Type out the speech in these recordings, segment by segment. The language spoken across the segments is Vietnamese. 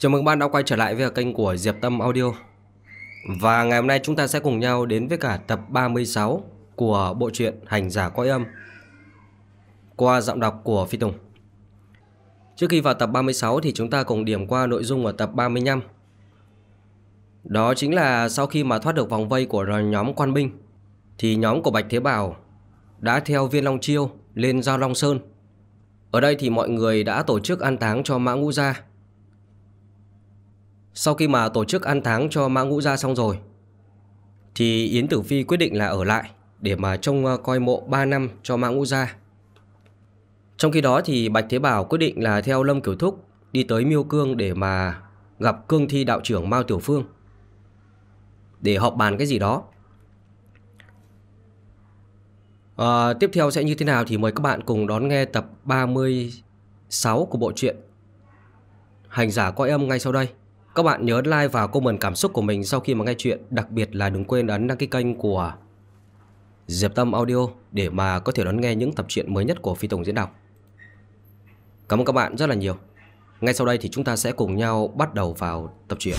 Chào mừng bạn đã quay trở lại với kênh của Diệp Tâm Audio. Và ngày hôm nay chúng ta sẽ cùng nhau đến với cả tập 36 của bộ truyện Hành giả cõi âm Qua giọng đọc của Phi Tùng. Trước khi vào tập 36 thì chúng ta cùng điểm qua nội dung ở tập 35 Đó chính là sau khi mà thoát được vòng vây của nhóm quan binh, Thì nhóm của Bạch Thế Bảo đã theo viên Long Chiêu lên Giao Long Sơn. Ở đây thì mọi người đã tổ chức an táng cho Mã Ngũ Gia sau khi mà tổ chức ăn tháng cho Mã Ngũ Gia xong rồi Thì Yến Tử Phi quyết định là ở lại Để mà trông ờ, coi mộ 3 năm cho Mã Ngũ Gia. Trong khi đó thì Bạch Thế Bảo quyết định là theo Lâm Kiểu Thúc Đi tới Miêu Cương để mà gặp cương thi đạo trưởng Mao Tiểu Phương Để họp bàn cái gì đó. À, Tiếp theo sẽ như thế nào thì mời các bạn cùng đón nghe tập 36 của bộ truyện Hành giả coi âm ngay sau đây các bạn nhớ like và comment cảm xúc của mình sau khi mà nghe chuyện, Đặc biệt là đừng quên ấn đăng ký kênh của Diệp Tâm Audio Để mà có thể đón nghe những tập truyện mới nhất của Phi Tùng diễn đọc. Cảm ơn các bạn rất là nhiều. Ngay sau đây thì chúng ta sẽ cùng nhau bắt đầu vào tập truyện.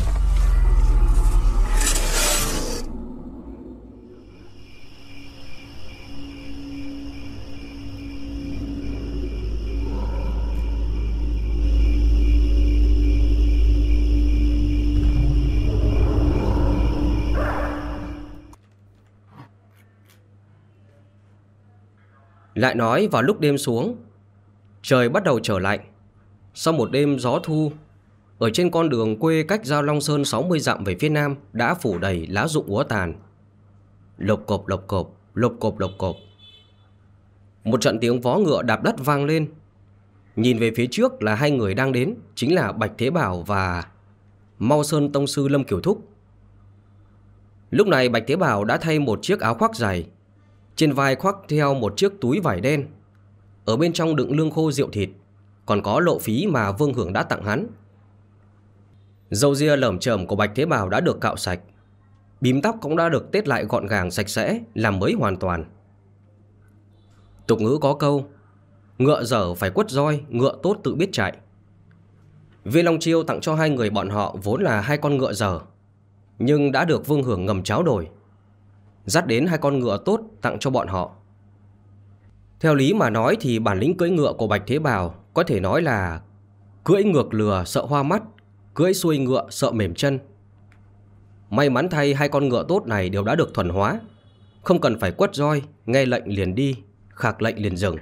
Lại nói vào lúc đêm xuống, Trời bắt đầu trở lạnh. Sau một đêm gió thu, Ở trên con đường quê cách Giao Long Sơn 60 dặm về phía nam Đã phủ đầy lá rụng úa tàn. Lộc cộp lộc cộp Lộc cộp lộc cộp. Một trận tiếng vó ngựa đạp đất vang lên. Nhìn về phía trước là hai người đang đến, Chính là Bạch Thế Bảo và Mau Sơn Tông Sư Lâm Kiểu Thúc. Lúc này Bạch Thế Bảo đã thay một chiếc áo khoác dày trên vai khoác theo một chiếc túi vải đen. Ở bên trong đựng lương khô rượu thịt, Còn có lộ phí mà Vương Hưởng đã tặng hắn. Dầu ria lởm chởm của Bạch Thế Bảo đã được cạo sạch. Bím tóc cũng đã được tết lại gọn gàng, sạch sẽ, Làm mới hoàn toàn. Tục ngữ có câu, Ngựa dở phải quất roi, Ngựa tốt tự biết chạy. Viên Long Chiêu tặng cho hai người bọn họ Vốn là hai con ngựa dở, Nhưng đã được Vương Hưởng ngầm cháo đổi. Dắt đến hai con ngựa tốt tặng cho bọn họ. Theo lý mà nói thì bản lĩnh cưỡi ngựa của Bạch Thế Bào Có thể nói là Cưỡi ngược lừa sợ hoa mắt, Cưỡi xuôi ngựa sợ mềm chân. May mắn thay hai con ngựa tốt này đều đã được thuần hóa, Không cần phải quất roi, Nghe lệnh liền đi, Khạc lệnh liền dừng.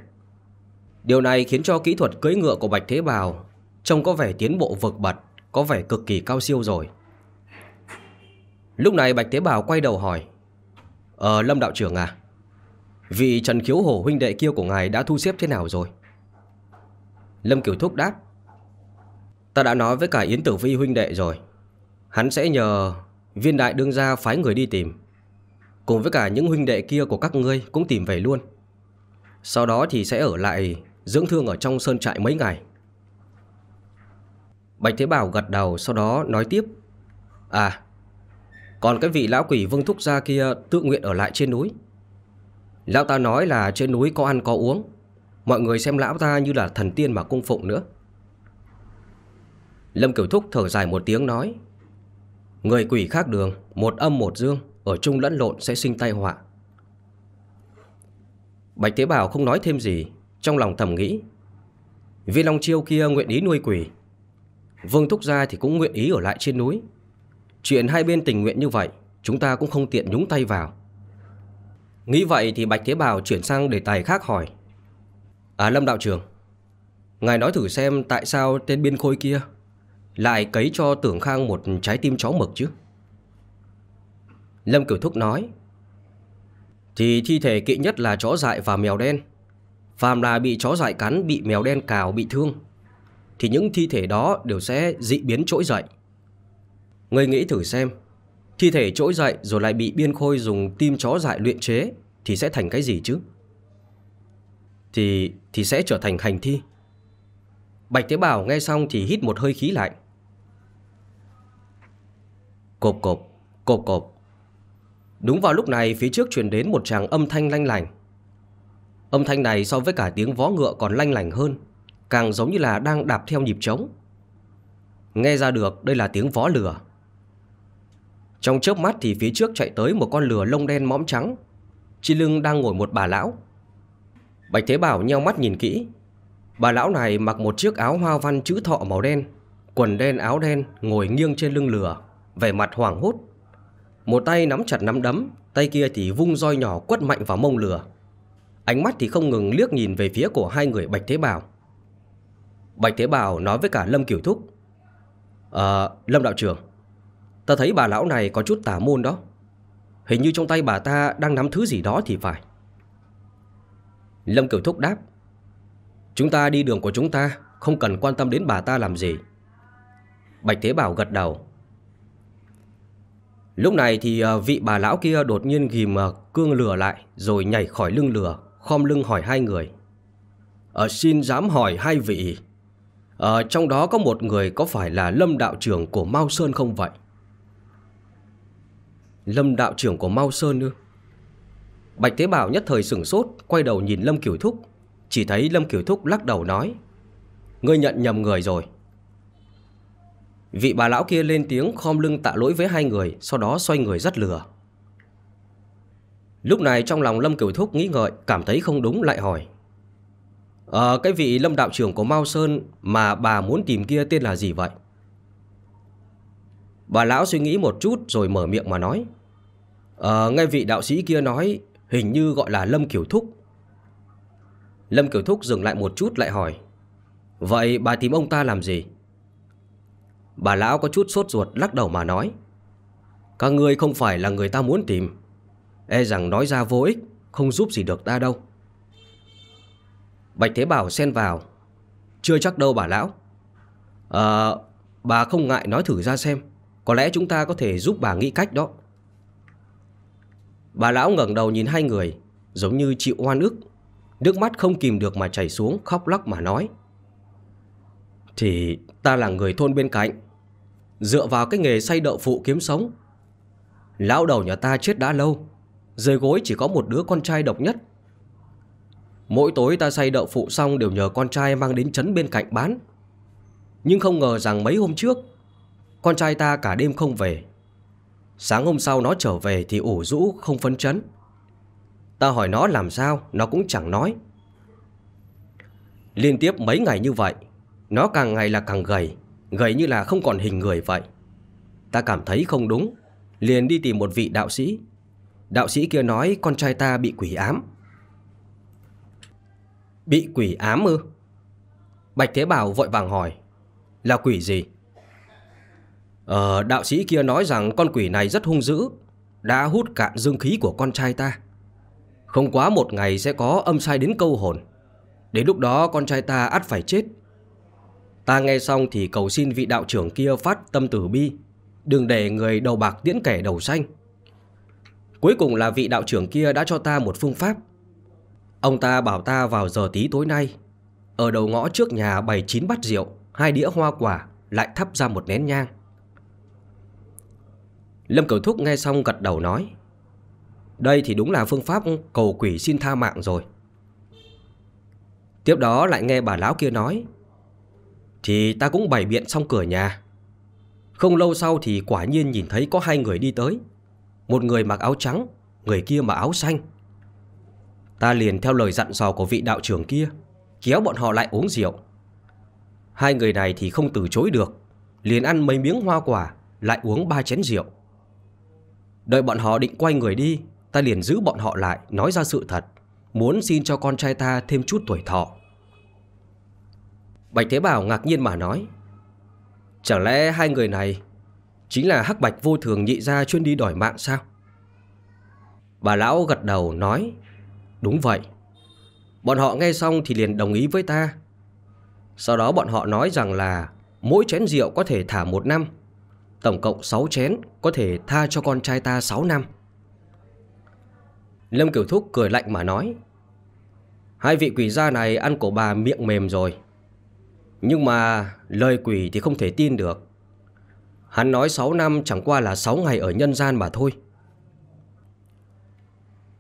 Điều này khiến cho kỹ thuật cưỡi ngựa của Bạch Thế Bào Trông có vẻ tiến bộ vượt bật Có vẻ cực kỳ cao siêu rồi. Lúc này Bạch Thế Bào quay đầu hỏi Ờ Lâm đạo trưởng à Vị Trần Khiếu Hổ huynh đệ kia của ngài đã thu xếp thế nào rồi? Lâm Kiều Thúc đáp, Ta đã nói với cả Yến Tử Vi huynh đệ rồi. Hắn sẽ nhờ viên đại đương gia phái người đi tìm. Cùng với cả những huynh đệ kia của các ngươi cũng tìm về luôn. Sau đó thì sẽ ở lại dưỡng thương ở trong sơn trại mấy ngày. Bạch Thế Bảo gật đầu, sau đó nói tiếp À còn cái vị lão quỷ vương thúc gia kia tự nguyện ở lại trên núi. Lão ta nói là trên núi có ăn có uống. Mọi người xem lão ta như là thần tiên mà cung phụng nữa. Lâm Kiểu Thúc thở dài một tiếng nói, Người quỷ khác đường, Một âm một dương, Ở chung lẫn lộn sẽ sinh tai họa. Bạch Tế Bảo không nói thêm gì, Trong lòng thầm nghĩ, Viên Long Chiêu kia nguyện ý nuôi quỷ. Vương Thúc Gia thì cũng nguyện ý ở lại trên núi. Chuyện hai bên tình nguyện như vậy Chúng ta cũng không tiện nhúng tay vào. Nghĩ vậy thì Bạch Thế Bảo chuyển sang đề tài khác hỏi. À Lâm Đạo Trường Ngài nói thử xem tại sao tên biên khôi kia Lại cấy cho Tưởng Khang một trái tim chó mực chứ? Lâm Cửu Thúc nói Thì thi thể kỵ nhất là chó dại và mèo đen. Phàm là bị chó dại cắn, bị mèo đen cào, bị thương Thì những thi thể đó đều sẽ dị biến trỗi dậy. Ngươi nghĩ thử xem. Thi thể trỗi dậy rồi lại bị biên khôi dùng tim chó dại luyện chế Thì sẽ thành cái gì chứ? Thì thì sẽ trở thành hành thi. Bạch Tế Bảo nghe xong thì hít một hơi khí lạnh. Cộp cộp, cộp cộp. Đúng vào lúc này phía trước truyền đến một tràng âm thanh lanh lành Âm thanh này so với cả tiếng vó ngựa còn lanh lành hơn Càng giống như là đang đạp theo nhịp trống. Nghe ra được đây là tiếng vó lửa trong chớp mắt thì phía trước chạy tới một con lửa lông đen mõm trắng. Trên lưng đang ngồi một bà lão. Bạch Thế Bảo nheo mắt nhìn kỹ. Bà lão này mặc một chiếc áo hoa văn chữ thọ màu đen Quần đen áo đen ngồi nghiêng trên lưng lửa Vẻ mặt hoảng hốt. Một tay nắm chặt nắm đấm Tay kia thì vung roi nhỏ quất mạnh vào mông lửa Ánh mắt thì không ngừng liếc nhìn về phía của hai người Bạch Thế Bảo. Bạch Thế Bảo nói với cả Lâm Kiểu Thúc. Ờ, Lâm Đạo trưởng Ta thấy bà lão này có chút tà môn đó. Hình như trong tay bà ta đang nắm thứ gì đó thì phải. Lâm Cửu Thúc đáp, Chúng ta đi đường của chúng ta, Không cần quan tâm đến bà ta làm gì. Bạch Thế Bảo gật đầu. Lúc này thì ờ, vị bà lão kia đột nhiên ghim ờ, cương lửa lại, Rồi nhảy khỏi lưng lửa, Khom lưng hỏi hai người. Ờ xin dám hỏi hai vị Ờ trong đó có một người có phải là Lâm đạo trưởng của Mao Sơn không vậy? Lâm đạo trưởng của Mao Sơn ư? Bạch Thế Bảo nhất thời sửng sốt, Quay đầu nhìn Lâm Kiểu Thúc. Chỉ thấy Lâm Kiểu Thúc lắc đầu nói, Ngươi nhận nhầm người rồi. Vị bà lão kia lên tiếng khom lưng tạ lỗi với hai người, Sau đó xoay người rất lừa Lúc này trong lòng Lâm Kiểu Thúc nghĩ ngợi, Cảm thấy không đúng lại hỏi Ờ cái vị Lâm đạo trưởng của Mao Sơn Mà bà muốn tìm kia tên là gì vậy? Bà lão suy nghĩ một chút rồi mở miệng mà nói À, nghe vị đạo sĩ kia nói Hình như gọi là Lâm Kiểu Thúc. Lâm Kiểu Thúc dừng lại một chút lại hỏi Vậy bà tìm ông ta làm gì? Bà lão có chút sốt ruột lắc đầu mà nói Các ngươi không phải là người ta muốn tìm. E rằng nói ra vô ích Không giúp gì được ta đâu. Bạch Thế Bảo xen vào Chưa chắc đâu bà lão. Ờ Bà không ngại nói thử ra xem Có lẽ chúng ta có thể giúp bà nghĩ cách đó. Bà lão ngẩng đầu nhìn hai người, Giống như chịu oan ức. Nước mắt không kìm được mà chảy xuống, Khóc lóc mà nói. Thì ta là người thôn bên cạnh, Dựa vào cái nghề say đậu phụ kiếm sống. Lão đầu nhà ta chết đã lâu Rơi gối chỉ có một đứa con trai độc nhất. Mỗi tối ta say đậu phụ xong đều nhờ con trai mang đến trấn bên cạnh bán. Nhưng không ngờ rằng mấy hôm trước, Con trai ta cả đêm không về. Sáng hôm sau nó trở về thì ủ rũ không phấn chấn. Ta hỏi nó làm sao, Nó cũng chẳng nói. Liên tiếp mấy ngày như vậy, Nó càng ngày là càng gầy Gầy như là không còn hình người vậy. Ta cảm thấy không đúng, Liền đi tìm một vị đạo sĩ. Đạo sĩ kia nói con trai ta bị quỷ ám. Bị quỷ ám ư? Bạch Thế Bảo vội vàng hỏi, Là quỷ gì? Ờ đạo sĩ kia nói rằng con quỷ này rất hung dữ, Đã hút cạn dương khí của con trai ta. Không quá một ngày sẽ có âm sai đến câu hồn. Đến lúc đó con trai ta ắt phải chết. Ta nghe xong thì cầu xin vị đạo trưởng kia phát tâm tử bi, Đừng để người đầu bạc tiễn kẻ đầu xanh. Cuối cùng là vị đạo trưởng kia đã cho ta một phương pháp. Ông ta bảo ta vào giờ tí tối nay, Ở đầu ngõ trước nhà bày chín bát rượu, Hai đĩa hoa quả, Lại thắp ra một nén nhang. Lâm Cửu Thúc nghe xong gật đầu nói, Đây thì đúng là phương pháp cầu quỷ xin tha mạng rồi. Tiếp đó lại nghe bà lão kia nói, Thì ta cũng bày biện xong cửa nhà. Không lâu sau thì quả nhiên nhìn thấy có hai người đi tới. Một người mặc áo trắng, Người kia mặc áo xanh. Ta liền theo lời dặn dò của vị đạo trưởng kia, Kéo bọn họ lại uống rượu. Hai người này thì không từ chối được, Liền ăn mấy miếng hoa quả, Lại uống ba chén rượu. Đợi bọn họ định quay người đi, Ta liền giữ bọn họ lại, Nói ra sự thật. Muốn xin cho con trai ta thêm chút tuổi thọ. Bạch Thế Bảo ngạc nhiên mà nói, Chẳng lẽ hai người này Chính là hắc bạch vô thường nhị ra chuyên đi đòi mạng sao? Bà lão gật đầu nói, Đúng vậy. Bọn họ nghe xong thì liền đồng ý với ta. Sau đó bọn họ nói rằng là Mỗi chén rượu có thể thả một năm Tổng cộng 6 chén, Có thể tha cho con trai ta 6 năm. Lâm Kiểu Thúc cười lạnh mà nói, Hai vị quỷ gia này ăn cổ bà miệng mềm rồi, Nhưng mà lời quỷ thì không thể tin được. Hắn nói 6 năm chẳng qua là 6 ngày ở nhân gian mà thôi.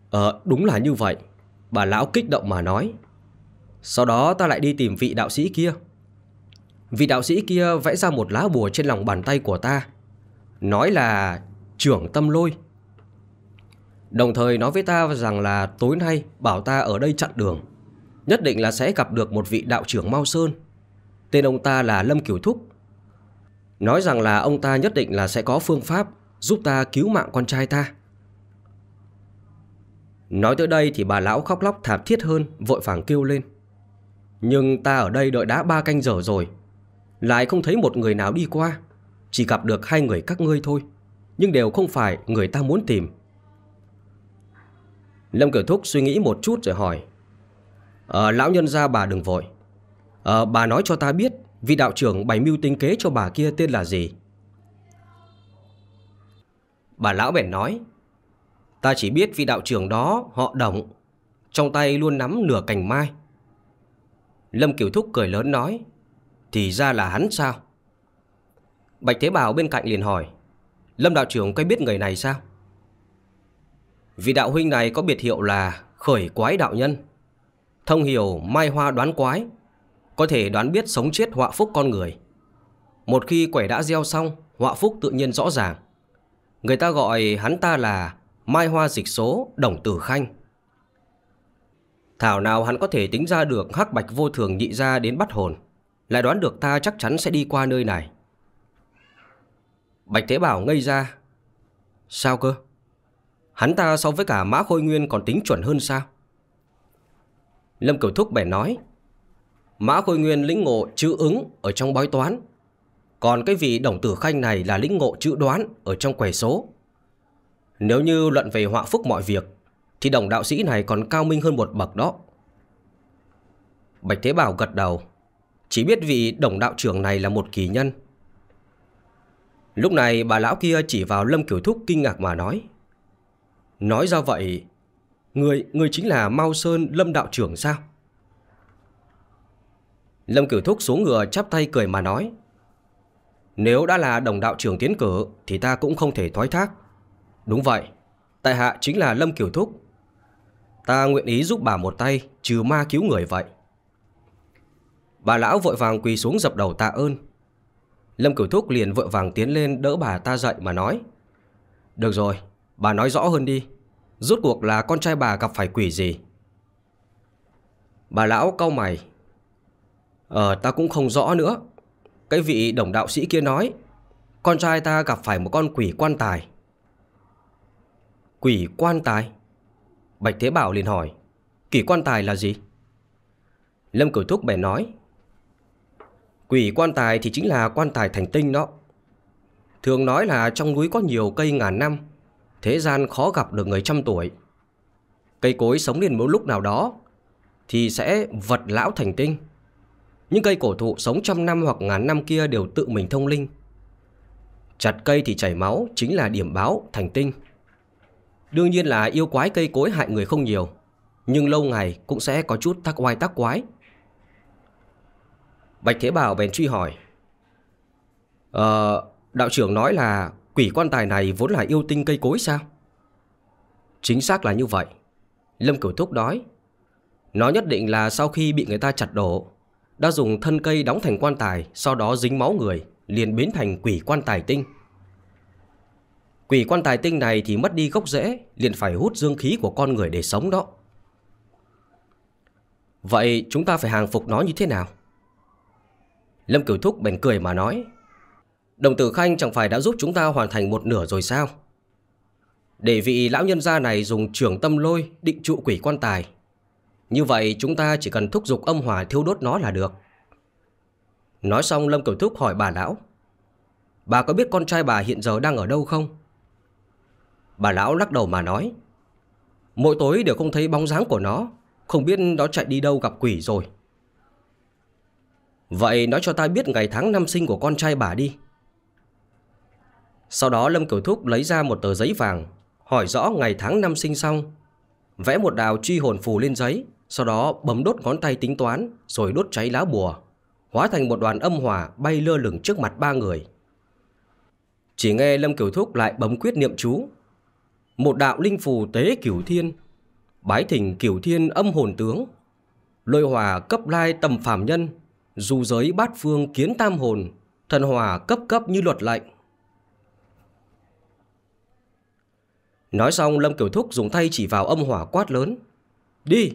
Ờ đúng là như vậy, Bà lão kích động mà nói. Sau đó ta lại đi tìm vị đạo sĩ kia. Vị đạo sĩ kia vẽ ra một lá bùa trên lòng bàn tay của ta. Nói là trưởng tâm lôi. Đồng thời nói với ta rằng là tối nay bảo ta ở đây chặn đường. Nhất định là sẽ gặp được một vị đạo trưởng Mao Sơn. Tên ông ta là Lâm Kiều Thúc. Nói rằng là ông ta nhất định là sẽ có phương pháp Giúp ta cứu mạng con trai ta. Nói tới đây thì bà lão khóc lóc thảm thiết hơn, Vội vàng kêu lên. Nhưng ta ở đây đợi đã ba canh giờ rồi. Lại không thấy một người nào đi qua. Chỉ gặp được hai người các ngươi thôi Nhưng đều không phải người ta muốn tìm. Lâm kiểu Thúc suy nghĩ một chút rồi hỏi à, lão nhân gia bà đừng vội. À, bà nói cho ta biết Vị đạo trưởng bày mưu tinh kế cho bà kia tên là gì? Bà lão bèn nói Ta chỉ biết vị đạo trưởng đó họ đồng Trong tay luôn nắm nửa cành mai. Lâm Kiều Thúc cười lớn nói thì ra là hắn sao? Bạch Thế Bảo bên cạnh liền hỏi, Lâm đạo trưởng có biết người này sao? Vị đạo huynh này có biệt hiệu là Khởi Quái Đạo Nhân. Thông hiểu mai hoa đoán quái, Có thể đoán biết sống chết họa phúc con người. Một khi quẻ đã gieo xong, Họa phúc tự nhiên rõ ràng. Người ta gọi hắn ta là Mai hoa dịch số đồng tử khanh. Thảo nào hắn có thể tính ra được hắc bạch vô thường nhị ra đến bắt hồn? Lại đoán được ta chắc chắn sẽ đi qua nơi này. Bạch Thế Bảo ngây ra. Sao cơ? Hắn ta so với cả Mã Khôi Nguyên còn tính chuẩn hơn sao? Lâm Cửu Thúc bèn nói, Mã Khôi Nguyên lĩnh ngộ chữ ứng ở trong bói toán. Còn cái vị đồng tử khanh này là lĩnh ngộ chữ đoán ở trong quẻ số. Nếu như luận về họa phúc mọi việc, Thì đồng đạo sĩ này còn cao minh hơn một bậc đó. Bạch Thế Bảo gật đầu. Chỉ biết vị đồng đạo trưởng này là một kỳ nhân. Lúc này bà lão kia chỉ vào Lâm Kiểu Thúc kinh ngạc mà nói Nói ra vậy Người, người chính là Mao Sơn Lâm Đạo trưởng sao? Lâm kiểu Thúc xuống ngựa chắp tay cười mà nói Nếu đã là đồng đạo trưởng tiến cử Thì ta cũng không thể thoái thác. Đúng vậy Tại hạ chính là Lâm kiểu Thúc. Ta nguyện ý giúp bà một tay Trừ ma cứu người vậy. Bà lão vội vàng quỳ xuống dập đầu tạ ơn. Lâm Cửu Thúc liền vội vàng tiến lên đỡ bà ta dậy mà nói Được rồi, bà nói rõ hơn đi Rốt cuộc là con trai bà gặp phải quỷ gì? Bà lão cau mày Ờ ta cũng không rõ nữa. Cái vị đồng đạo sĩ kia nói Con trai ta gặp phải một con quỷ quan tài. Quỷ quan tài? Bạch Thế Bảo liền hỏi Quỷ quan tài là gì? Lâm Cửu Thúc bèn nói Quỷ quan tài thì chính là quan tài thành tinh đó. Thường nói là trong núi có nhiều cây ngàn năm, Thế gian khó gặp được người trăm tuổi. Cây cối sống đến một lúc nào đó Thì sẽ vật lão thành tinh. Những cây cổ thụ sống trăm năm hoặc ngàn năm kia đều tự mình thông linh. Chặt cây thì chảy máu chính là điểm báo thành tinh. Đương nhiên là yêu quái cây cối hại người không nhiều, Nhưng lâu ngày cũng sẽ có chút tắc oai tắc quái. Bạch Thế Bảo bèn truy hỏi Ờ, đạo trưởng nói là Quỷ quan tài này vốn là yêu tinh cây cối sao? Chính xác là như vậy. Lâm Cửu Thúc nói. Nó nhất định là sau khi bị người ta chặt đổ, đã dùng thân cây đóng thành quan tài, sau đó dính máu người, liền biến thành quỷ quan tài tinh. Quỷ quan tài tinh này thì mất đi gốc rễ, liền phải hút dương khí của con người để sống đó. Vậy chúng ta phải hàng phục nó như thế nào? Lâm Cửu Thúc bèn cười mà nói. Đồng tử Khanh chẳng phải đã giúp chúng ta hoàn thành một nửa rồi sao? Để vị lão nhân gia này dùng trưởng tâm lôi định trụ quỷ quan tài. Như vậy chúng ta chỉ cần thúc giục âm hỏa thiêu đốt nó là được. Nói xong Lâm Cửu Thúc hỏi bà lão. Bà có biết con trai bà hiện giờ đang ở đâu không? Bà lão lắc đầu mà nói. Mỗi tối đều không thấy bóng dáng của nó, không biết nó chạy đi đâu gặp quỷ rồi. Vậy nói cho ta biết ngày tháng năm sinh của con trai bà đi. Sau đó Lâm Cửu Thúc lấy ra một tờ giấy vàng, hỏi rõ ngày tháng năm sinh xong, vẽ một đào truy hồn phù lên giấy, sau đó bấm đốt ngón tay tính toán, rồi đốt cháy lá bùa, hóa thành một đoàn âm hỏa bay lơ lửng trước mặt ba người. Chỉ nghe Lâm Cửu Thúc lại bấm quyết niệm chú. Một đạo linh phù tế cửu thiên, bái thỉnh cửu thiên âm hồn tướng, lôi hòa cấp lai tầm phàm nhân, dù giới bát phương kiến tam hồn, Thần hòa cấp cấp như luật lệnh. Nói xong, Lâm Kiều Thúc dùng tay chỉ vào âm hỏa quát lớn. Đi!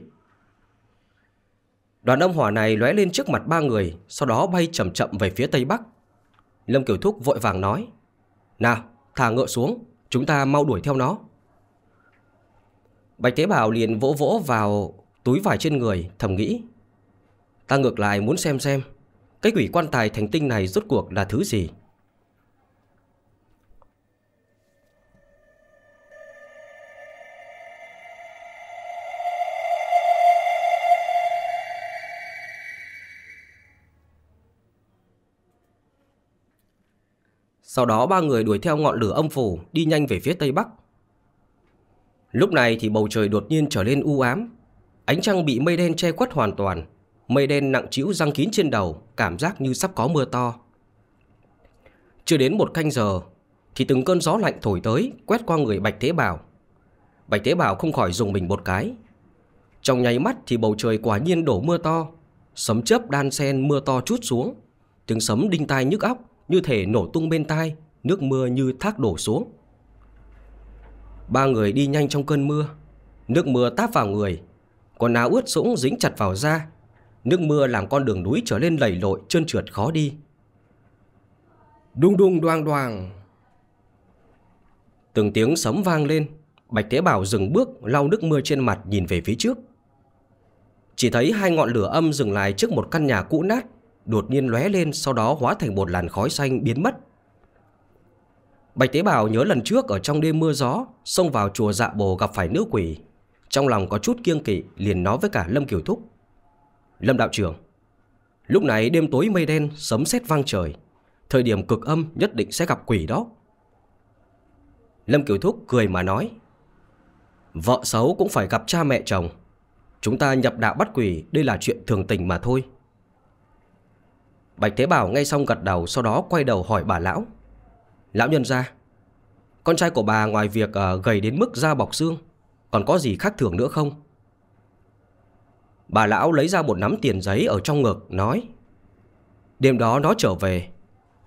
Đoàn âm hỏa này lóe lên trước mặt ba người, Sau đó bay chậm chậm về phía tây bắc. Lâm Kiều Thúc vội vàng nói, Nào, thả ngựa xuống, Chúng ta mau đuổi theo nó. Bạch Thế Bảo liền vỗ vỗ vào túi vải trên người, thầm nghĩ Ta ngược lại muốn xem xem, Cái quỷ quan tài thành tinh này rốt cuộc là thứ gì Sau đó ba người đuổi theo ngọn lửa âm phủ, đi nhanh về phía tây bắc. Lúc này thì bầu trời đột nhiên trở lên u ám. Ánh trăng bị mây đen che khuất hoàn toàn. Mây đen nặng trĩu răng kín trên đầu, cảm giác như sắp có mưa to. Chưa đến một canh giờ thì từng cơn gió lạnh thổi tới quét qua người Bạch Thế Bảo. Bạch Thế Bảo không khỏi dùng mình một cái. Trong nháy mắt thì bầu trời quả nhiên đổ mưa to, sấm chớp đan sen mưa to chút xuống, tiếng sấm đinh tai nhức óc như thể nổ tung bên tai, nước mưa như thác đổ xuống. Ba người đi nhanh trong cơn mưa, nước mưa táp vào người, quần áo ướt sũng dính chặt vào da, nước mưa làm con đường núi trở lên lầy lội trơn trượt khó đi. Đung đung đoang đoang. Từng tiếng sấm vang lên, Bạch Thế Bảo dừng bước lau nước mưa trên mặt nhìn về phía trước. Chỉ thấy hai ngọn lửa âm dừng lại trước một căn nhà cũ nát đột nhiên lóe lên sau đó hóa thành một làn khói xanh biến mất. Bạch Tế Bảo nhớ lần trước ở trong đêm mưa gió, xông vào chùa dạ bồ gặp phải nữ quỷ. Trong lòng có chút kiêng kỵ liền nói với cả Lâm Kiều Thúc. Lâm đạo trưởng, lúc này đêm tối mây đen, sấm sét vang trời. Thời điểm cực âm nhất định sẽ gặp quỷ đó. Lâm Kiều Thúc cười mà nói. Vợ xấu cũng phải gặp cha mẹ chồng. Chúng ta nhập đạo bắt quỷ đây là chuyện thường tình mà thôi. Bạch Thế Bảo ngay xong gật đầu Sau đó quay đầu hỏi bà lão Lão nhân ra Con trai của bà ngoài việc uh, gầy đến mức da bọc xương Còn có gì khác thường nữa không Bà lão lấy ra một nắm tiền giấy ở trong ngực, Nói, Đêm đó nó trở về.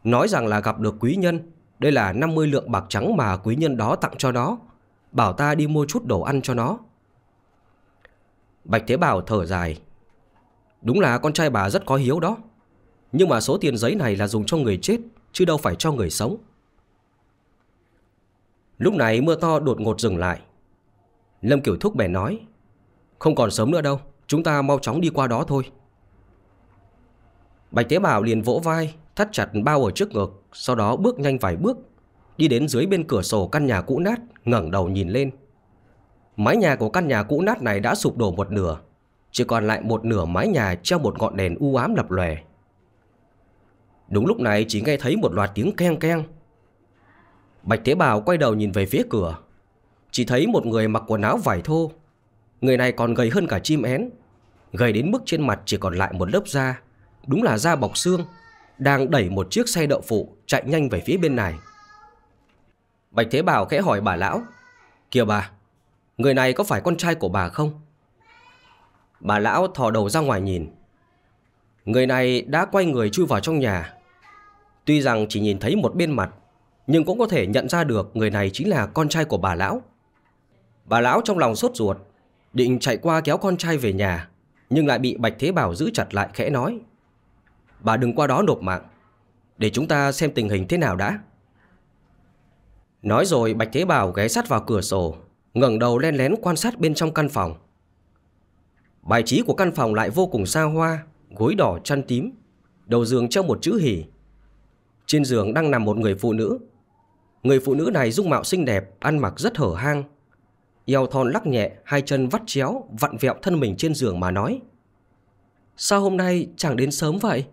Nói rằng là gặp được quý nhân. Đây là 50 lượng bạc trắng mà quý nhân đó tặng cho nó. Bảo ta đi mua chút đồ ăn cho nó. Bạch Thế Bảo thở dài, Đúng là con trai bà rất có hiếu đó. Nhưng mà số tiền giấy này là dùng cho người chết, Chứ đâu phải cho người sống. Lúc này mưa to đột ngột dừng lại. Lâm Kiểu Thúc bèn nói, Không còn sớm nữa đâu. Chúng ta mau chóng đi qua đó thôi. Bạch Tế Bảo liền vỗ vai, Thắt chặt bao ở trước ngực, Sau đó bước nhanh vài bước, Đi đến dưới bên cửa sổ căn nhà cũ nát, ngẩng đầu nhìn lên. Mái nhà của căn nhà cũ nát này đã sụp đổ một nửa, Chỉ còn lại một nửa mái nhà treo một ngọn đèn u ám lập lòe. Đúng lúc này chỉ nghe thấy một loạt tiếng keng keng. Bạch Thế Bào quay đầu nhìn về phía cửa, Chỉ thấy một người mặc quần áo vải thô Người này còn gầy hơn cả chim én. Gầy đến mức trên mặt chỉ còn lại một lớp da, Đúng là da bọc xương, Đang đẩy một chiếc xe đậu phụ Chạy nhanh về phía bên này. Bạch Thế Bảo khẽ hỏi bà lão, Kìa bà, Người này có phải con trai của bà không? Bà lão thò đầu ra ngoài nhìn. Người này đã quay người chui vào trong nhà. Tuy rằng chỉ nhìn thấy một bên mặt, Nhưng cũng có thể nhận ra được người này chính là con trai của bà lão. Bà lão trong lòng sốt ruột Định chạy qua kéo con trai về nhà Nhưng lại bị Bạch Thế Bảo giữ chặt lại khẽ nói Bà đừng qua đó nộp mạng Để chúng ta xem tình hình thế nào đã Nói rồi Bạch Thế Bảo ghé sát vào cửa sổ ngẩng đầu len lén quan sát bên trong căn phòng Bài trí của căn phòng lại vô cùng xa hoa Gối đỏ chăn tím Đầu giường treo một chữ hỉ trên giường đang nằm một người phụ nữ. Người phụ nữ này dung mạo xinh đẹp, ăn mặc rất hở hang. Eo thon lắc nhẹ, hai chân vắt chéo, vặn vẹo thân mình trên giường mà nói. Sao hôm nay chẳng đến sớm vậy?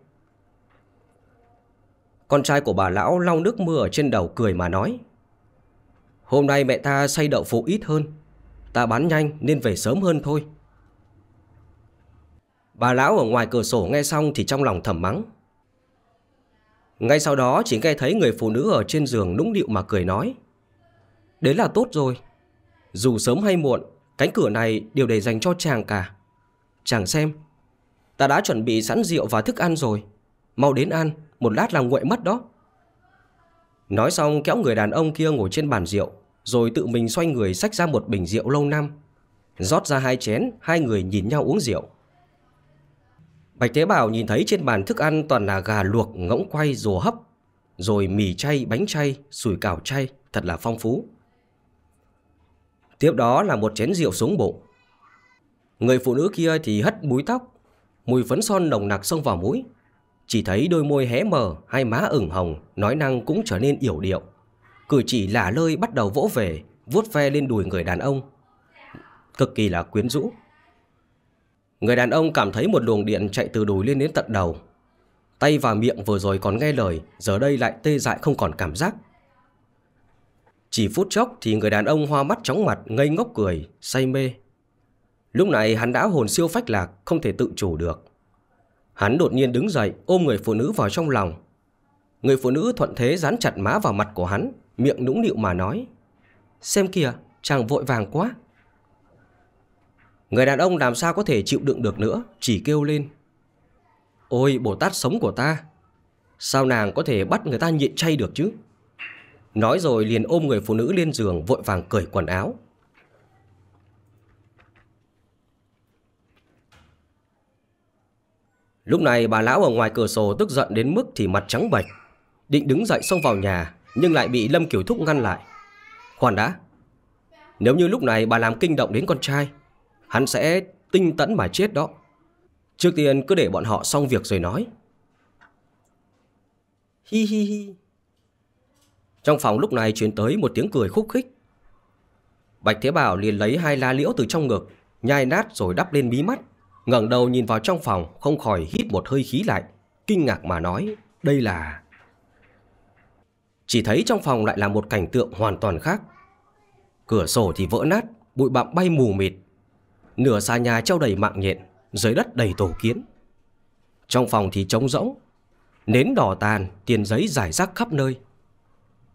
Con trai của bà lão lau nước mưa ở trên đầu cười mà nói. Hôm nay mẹ ta xay đậu phụ ít hơn. Ta bán nhanh nên về sớm hơn thôi. Bà lão ở ngoài cửa sổ nghe xong thì trong lòng thầm mắng. Ngay sau đó chỉ nghe thấy người phụ nữ ở trên giường nũng điệu mà cười nói. Đấy là tốt rồi. Dù sớm hay muộn, cánh cửa này đều để dành cho chàng cả. Chàng xem, Ta đã chuẩn bị sẵn rượu và thức ăn rồi Mau đến ăn Một lát là nguội mất đó Nói xong kéo người đàn ông kia ngồi trên bàn rượu Rồi tự mình xoay người xách ra một bình rượu lâu năm rót ra hai chén, hai người nhìn nhau uống rượu. Bạch Thế Bảo nhìn thấy trên bàn thức ăn toàn là gà luộc, ngỗng quay, rùa hấp, rồi mì chay, bánh chay, sủi cảo chay, thật là phong phú. Tiếp đó là một chén rượu xuống bụng. Người phụ nữ kia thì hất búi tóc, mùi phấn son nồng nặc xông vào mũi. Chỉ thấy đôi môi hé mờ, hai má ửng hồng, nói năng cũng trở nên yểu điệu. Cử chỉ lả lơi bắt đầu vỗ về, vuốt ve lên đùi người đàn ông, cực kỳ là quyến rũ. Người đàn ông cảm thấy một luồng điện chạy từ đùi lên đến tận đầu. Tay và miệng vừa rồi còn nghe lời, giờ đây lại tê dại không còn cảm giác. Chỉ phút chốc thì người đàn ông hoa mắt chóng mặt, ngây ngốc cười, say mê. Lúc này hắn đã hồn siêu phách lạc, không thể tự chủ được. Hắn đột nhiên đứng dậy, ôm người phụ nữ vào trong lòng. Người phụ nữ thuận thế dán chặt má vào mặt của hắn, miệng nũng nịu mà nói. Xem kìa, chàng vội vàng quá. Người đàn ông làm sao có thể chịu đựng được nữa Chỉ kêu lên Ôi Bồ Tát sống của ta Sao nàng có thể bắt người ta nhịn chay được chứ Nói rồi liền ôm người phụ nữ lên giường, Vội vàng cởi quần áo. Lúc này bà lão ở ngoài cửa sổ tức giận đến mức thì mặt trắng bệch. Định đứng dậy xông vào nhà, Nhưng lại bị Lâm Kiểu Thúc ngăn lại. Khoan đã, Nếu như lúc này bà làm kinh động đến con trai, Hắn sẽ tinh tấn mà chết đó. Trước tiên cứ để bọn họ xong việc rồi nói. Hi hi hi. Trong phòng lúc này chuyển tới một tiếng cười khúc khích. Bạch Thế Bảo liền lấy hai lá liễu từ trong ngực Nhai nát rồi đắp lên mí mắt ngẩng đầu nhìn vào trong phòng Không khỏi hít một hơi khí lạnh Kinh ngạc mà nói Đây là... Chỉ thấy trong phòng lại là một cảnh tượng hoàn toàn khác. Cửa sổ thì vỡ nát Bụi bặm bay mù mịt. Nửa xa nhà treo đầy mạng nhện Dưới đất đầy tổ kiến. Trong phòng thì trống rỗng Nến đỏ tàn, tiền giấy rải rác khắp nơi.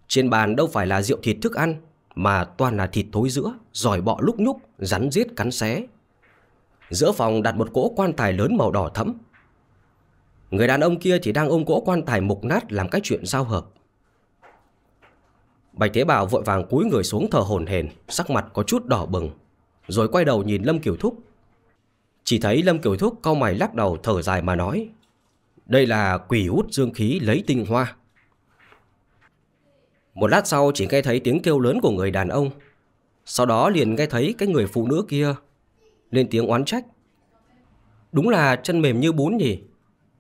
Trên bàn đâu phải là rượu thịt thức ăn Mà toàn là thịt thối giữa Giỏi bọ lúc nhúc, rắn giết cắn xé. Giữa phòng đặt một cỗ quan tài lớn màu đỏ thẫm. Người đàn ông kia thì đang ôm cỗ quan tài mục nát làm cái chuyện giao hợp. Bạch Thế Bảo vội vàng cúi người xuống thở hổn hển, sắc mặt có chút đỏ bừng. Rồi quay đầu nhìn Lâm Kiều Thúc. Chỉ thấy Lâm Kiều Thúc cau mày lắc đầu thở dài mà nói Đây là quỷ hút dương khí lấy tinh hoa. Một lát sau chỉ nghe thấy tiếng kêu lớn của người đàn ông Sau đó liền nghe thấy cái người phụ nữ kia Lên tiếng oán trách Đúng là chân mềm như bún nhỉ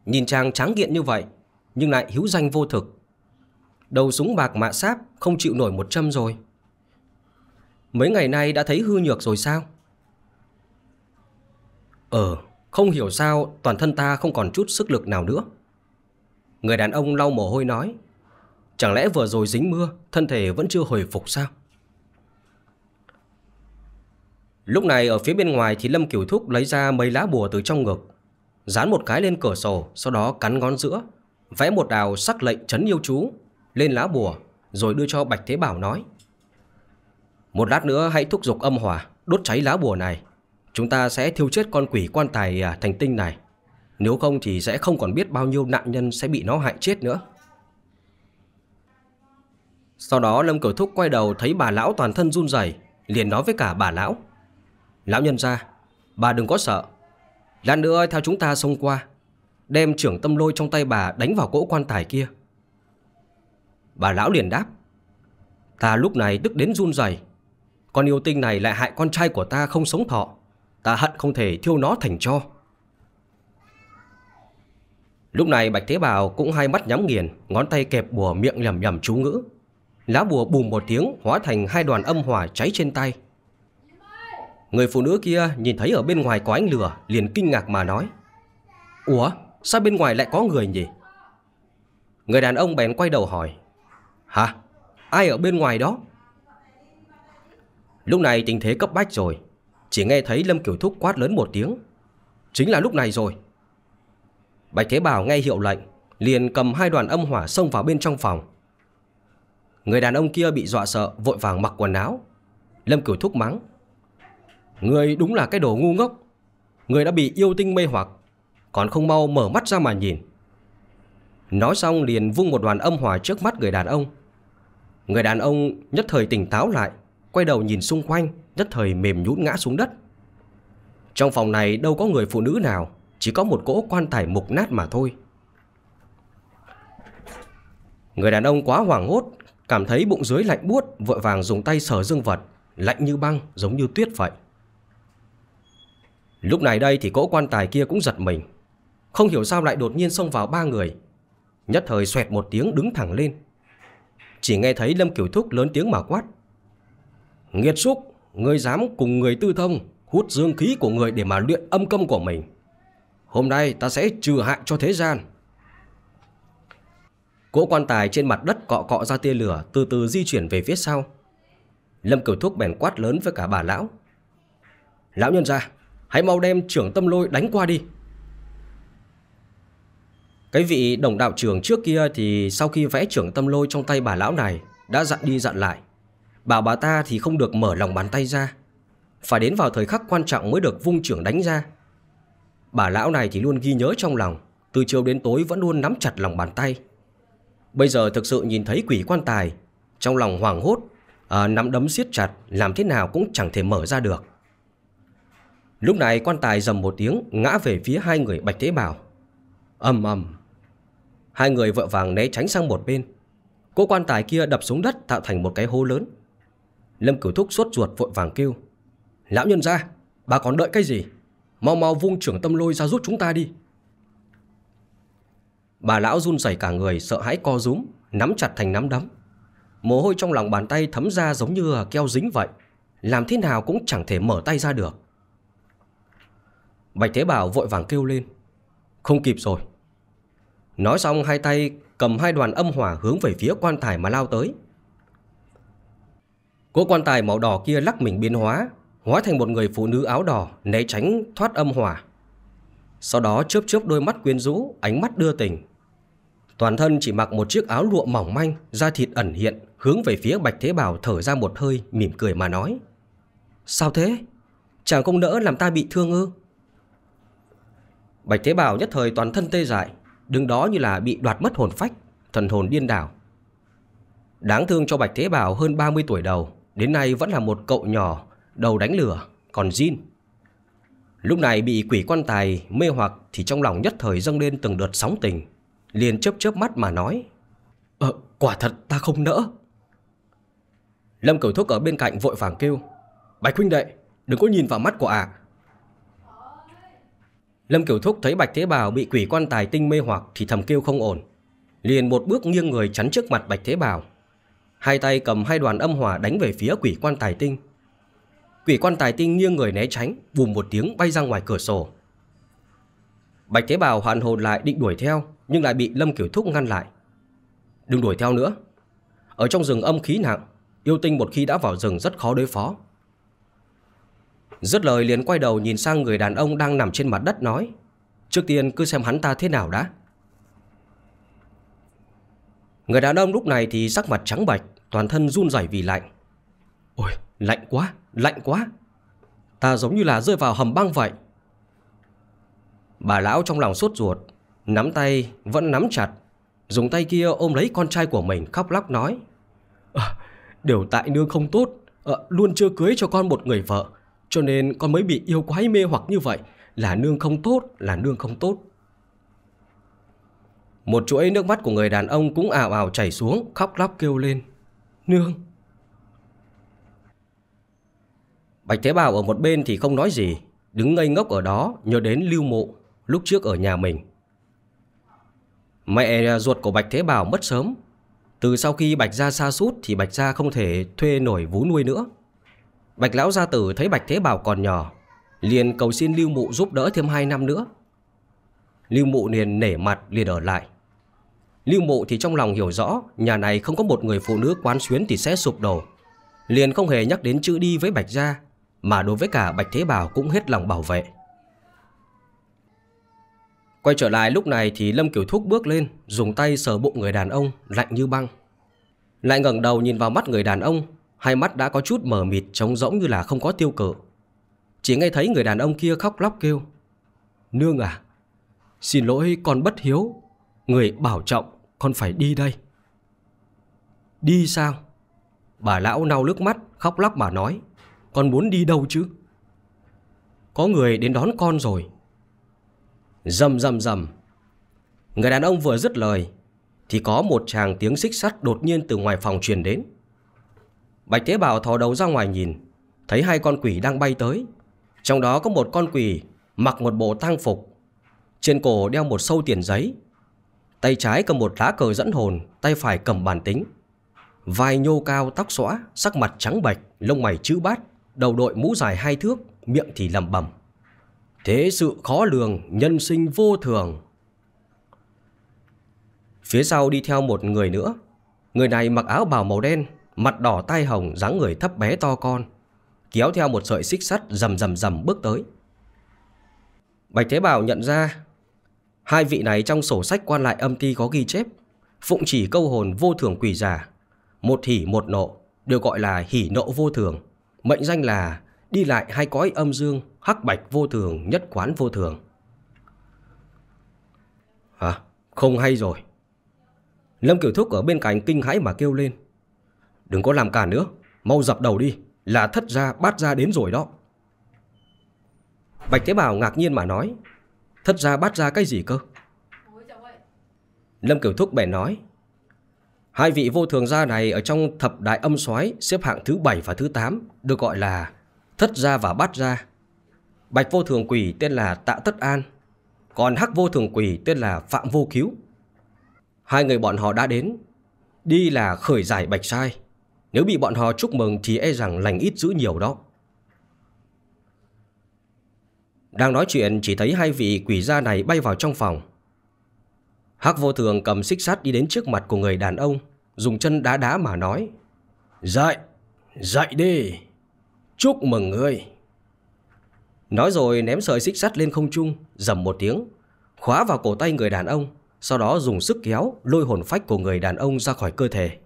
Nhìn chàng tráng kiện như vậy Nhưng lại hiếu danh vô thực Đầu súng bạc mạ sáp Không chịu nổi một châm rồi Mấy ngày nay đã thấy hư nhược rồi sao? Ờ, không hiểu sao toàn thân ta không còn chút sức lực nào nữa. Người đàn ông lau mồ hôi nói. Chẳng lẽ vừa rồi dính mưa, thân thể vẫn chưa hồi phục sao? Lúc này ở phía bên ngoài thì Lâm Kiều Thúc lấy ra mấy lá bùa từ trong ngực. Dán một cái lên cửa sổ, sau đó cắn ngón giữa. Vẽ một đào sắc lệnh chấn yêu chú lên lá bùa, rồi đưa cho Bạch Thế Bảo nói. Một lát nữa hãy thúc giục âm hỏa Đốt cháy lá bùa này Chúng ta sẽ thiêu chết con quỷ quan tài à, thành tinh này Nếu không thì sẽ không còn biết bao nhiêu nạn nhân sẽ bị nó hại chết nữa sau đó Lâm Cửu Thúc quay đầu thấy bà lão toàn thân run rẩy, Liền nói với cả bà lão. Lão nhân ra Bà đừng có sợ. Lát nữa theo chúng ta xông qua, Đem trưởng tâm lôi trong tay bà đánh vào cỗ quan tài kia. Bà lão liền đáp, Ta lúc này tức đến run rẩy. Con yêu tinh này lại hại con trai của ta không sống thọ, Ta hận không thể thiêu nó thành cho Lúc này Bạch Thế Bào cũng hai mắt nhắm nghiền, Ngón tay kẹp bùa miệng lầm nhầm chú ngữ. Lá bùa bùm một tiếng Hóa thành hai đoàn âm hỏa cháy trên tay. Người phụ nữ kia nhìn thấy ở bên ngoài có ánh lửa, Liền kinh ngạc mà nói, Ủa, sao bên ngoài lại có người nhỉ? Người đàn ông bèn quay đầu hỏi, Hả? Ai ở bên ngoài đó? Lúc này tình thế cấp bách rồi, Chỉ nghe thấy Lâm Kiểu Thúc quát lớn một tiếng, Chính là lúc này rồi. Bạch Thế Bảo nghe hiệu lệnh, Liền cầm hai đoàn âm hỏa xông vào bên trong phòng. Người đàn ông kia bị dọa sợ, Vội vàng mặc quần áo. Lâm Cửu Thúc mắng, Người đúng là cái đồ ngu ngốc. Người đã bị yêu tinh mê hoặc, Còn không mau mở mắt ra mà nhìn. Nói xong liền vung một đoàn âm hỏa trước mắt người đàn ông. Người đàn ông nhất thời tỉnh táo lại, Quay đầu nhìn xung quanh, Nhất thời mềm nhũn ngã xuống đất. Trong phòng này đâu có người phụ nữ nào, Chỉ có một cỗ quan tài mục nát mà thôi. Người đàn ông quá hoảng hốt Cảm thấy bụng dưới lạnh buốt, Vội vàng dùng tay sờ dương vật. Lạnh như băng, giống như tuyết vậy. Lúc này đây thì cỗ quan tài kia cũng giật mình. Không hiểu sao lại đột nhiên xông vào ba người. Nhất thời xoẹt một tiếng đứng thẳng lên. Chỉ nghe thấy Lâm Kiểu Thúc lớn tiếng mà quát. Nghiệt xúc Người dám cùng người tư thông, Hút dương khí của người để mà luyện âm công của mình. Hôm nay ta sẽ trừ hại cho thế gian. Cỗ quan tài trên mặt đất cọ cọ ra tia lửa, Từ từ di chuyển về phía sau. Lâm cửu Thúc bèn quát lớn với cả bà lão. Lão nhân ra Hãy mau đem trưởng tâm lôi đánh qua đi. Cái vị đồng đạo trưởng trước kia Thì sau khi vẽ trưởng tâm lôi trong tay bà lão này, Đã dặn đi dặn lại. Bảo bà ta thì không được mở lòng bàn tay ra. Phải đến vào thời khắc quan trọng mới được vung trưởng đánh ra. Bà lão này thì luôn ghi nhớ trong lòng, Từ chiều đến tối vẫn luôn nắm chặt lòng bàn tay. Bây giờ thực sự nhìn thấy quỷ quan tài Trong lòng hoảng hốt à, Nắm đấm siết chặt Làm thế nào cũng chẳng thể mở ra được. Lúc này quan tài dầm một tiếng Ngã về phía hai người Bạch Thế Bảo. Ầm ầm. Hai người vợ vàng né tránh sang một bên. Cô quan tài kia đập xuống đất Tạo thành một cái hố lớn. Lâm Cửu Thúc suốt ruột vội vàng kêu Lão nhân ra Bà còn đợi cái gì? Mau mau vung trưởng tâm lôi ra giúp chúng ta đi. Bà lão run rẩy cả người, sợ hãi co rúm, Nắm chặt thành nắm đấm. Mồ hôi trong lòng bàn tay thấm ra giống như keo dính vậy. Làm thế nào cũng chẳng thể mở tay ra được. Bạch Thế Bảo vội vàng kêu lên. Không kịp rồi. Nói xong hai tay cầm hai đoàn âm hỏa hướng về phía quan tài mà lao tới. Cô quan tài màu đỏ kia lắc mình biến hóa Hóa thành một người phụ nữ áo đỏ Né tránh thoát âm hỏa. Sau đó chớp chớp đôi mắt quyến rũ, Ánh mắt đưa tình. Toàn thân chỉ mặc một chiếc áo lụa mỏng manh, Da thịt ẩn hiện, Hướng về phía Bạch Thế Bảo thở ra một hơi, Mỉm cười mà nói Sao thế? Chàng không đỡ làm ta bị thương ư? Bạch Thế Bảo nhất thời toàn thân tê dại, Đứng đó như là bị đoạt mất hồn phách, Thần hồn điên đảo Đáng thương cho Bạch Thế Bảo hơn 30 tuổi đầu, Đến nay vẫn là một cậu nhỏ, Đầu đánh lửa, Còn Jin Lúc này bị quỷ quan tài mê hoặc Thì trong lòng nhất thời dâng lên từng đợt sóng tình Liền chớp chớp mắt mà nói Ờ quả thật ta không nỡ Lâm Cửu Thúc ở bên cạnh vội vàng kêu Bạch huynh đệ Đừng có nhìn vào mắt của ả Lâm Cửu Thúc thấy Bạch Thế Bảo bị quỷ quan tài tinh mê hoặc thì thầm kêu không ổn. Liền một bước nghiêng người chắn trước mặt Bạch Thế Bảo. Hai tay cầm hai đoàn âm hỏa đánh về phía quỷ quan tài tinh. Quỷ quan tài tinh nghiêng người né tránh, bùm một tiếng bay ra ngoài cửa sổ. Bạch Thế Bảo hoàn hồn lại định đuổi theo, nhưng lại bị Lâm Kiểu Thúc ngăn lại. Đừng đuổi theo nữa. Ở trong rừng âm khí nặng, yêu tinh một khi đã vào rừng rất khó đối phó. Dứt lời liền quay đầu nhìn sang người đàn ông đang nằm trên mặt đất nói Trước tiên cứ xem hắn ta thế nào đã Người đàn ông lúc này thì sắc mặt trắng bạch Toàn thân run rẩy vì lạnh Ôi lạnh quá Lạnh quá Ta giống như là rơi vào hầm băng vậy Bà lão trong lòng sốt ruột Nắm tay vẫn nắm chặt. Dùng tay kia ôm lấy con trai của mình khóc lóc nói à, Đều tại nương không tốt à, Luôn chưa cưới cho con một người vợ cho nên con mới bị yêu quái mê hoặc như vậy Là nương không tốt, là nương không tốt. Một chuỗi nước mắt của người đàn ông cũng ảo ảo chảy xuống Khóc lóc kêu lên Nương! Bạch Thế Bảo ở một bên thì không nói gì Đứng ngây ngốc ở đó nhớ đến lưu mộ Lúc trước ở nhà mình. Mẹ ruột của Bạch Thế Bảo mất sớm. Từ sau khi Bạch Gia xa sút Thì Bạch Gia không thể thuê nổi vú nuôi nữa. Bạch Lão Gia Tử thấy Bạch Thế Bảo còn nhỏ, Liền cầu xin Lưu Mụ giúp đỡ thêm 2 năm nữa. Lưu Mụ liền nể mặt, liền ở lại. Lưu Mụ thì trong lòng hiểu rõ, Nhà này không có một người phụ nữ quán xuyến thì sẽ sụp đổ. Liền không hề nhắc đến chữ đi với Bạch Gia Mà đối với cả Bạch Thế Bảo cũng hết lòng bảo vệ. Quay trở lại lúc này thì Lâm Kiểu Thúc bước lên, Dùng tay sờ bụng người đàn ông, lạnh như băng. Lại ngẩng đầu nhìn vào mắt người đàn ông, Hai mắt đã có chút mờ mịt, trống rỗng như là không có tiêu cự. Chỉ nghe thấy người đàn ông kia khóc lóc kêu, Nương à Xin lỗi con bất hiếu, Người bảo trọng, con phải đi đây. Đi sao? Bà lão nao nước mắt, khóc lóc mà nói, Con muốn đi đâu chứ? Có người đến đón con rồi. Dầm dầm dầm Người đàn ông vừa dứt lời, Thì có một chàng tiếng xích sắt đột nhiên từ ngoài phòng truyền đến. Bạch Thế Bảo thò đầu ra ngoài nhìn, Thấy hai con quỷ đang bay tới. Trong đó có một con quỷ Mặc một bộ tang phục, Trên cổ đeo một sâu tiền giấy. Tay trái cầm một lá cờ dẫn hồn, Tay phải cầm bàn tính. Vai nhô cao, tóc xõa, Sắc mặt trắng bạch Lông mày chữ bát, Đầu đội mũ dài hai thước, Miệng thì lầm bầm Thế sự khó lường, Nhân sinh vô thường. Phía sau đi theo một người nữa. Người này mặc áo bào màu đen, Mặt đỏ tai hồng, dáng người thấp bé to con, Kéo theo một sợi xích sắt rầm rầm rầm bước tới. Bạch Thế Bảo nhận ra, Hai vị này trong sổ sách quan lại âm ti có ghi chép, Phụng chỉ câu hồn vô thường quỷ giả, Một hỉ một nộ Đều gọi là hỉ nộ vô thường. Mệnh danh là đi lại hai cõi âm dương. Hắc bạch vô thường, nhất quán vô thường Hả? Không hay rồi Lâm Kiểu Thúc ở bên cạnh kinh hãi mà kêu lên Đừng có làm cản nữa, Mau dập đầu đi, Là thất ra bát ra đến rồi đó Bạch Thế Bảo ngạc nhiên mà nói, Thất ra bát ra cái gì cơ Lâm Kiểu Thúc bèn nói, Hai vị vô thường gia này ở trong thập đại âm soái xếp hạng thứ 7 và thứ 8 được gọi là thất gia và bát gia. Bạch vô thường quỷ tên là Tạ Tất An, còn hắc vô thường quỷ tên là Phạm Vô Cứu. Hai người bọn họ đã đến, đi là khởi giải bạch sai. Nếu bị bọn họ chúc mừng thì e rằng lành ít dữ nhiều đó. Đang nói chuyện chỉ thấy hai vị quỷ gia này bay vào trong phòng. Hắc vô thường cầm xích sắt đi đến trước mặt của người đàn ông, dùng chân đá đá mà nói. Dậy, dậy đi, chúc mừng ngươi. Nói rồi ném sợi xích sắt lên không trung, dầm một tiếng, khóa vào cổ tay người đàn ông, sau đó dùng sức kéo lôi hồn phách của người đàn ông ra khỏi cơ thể.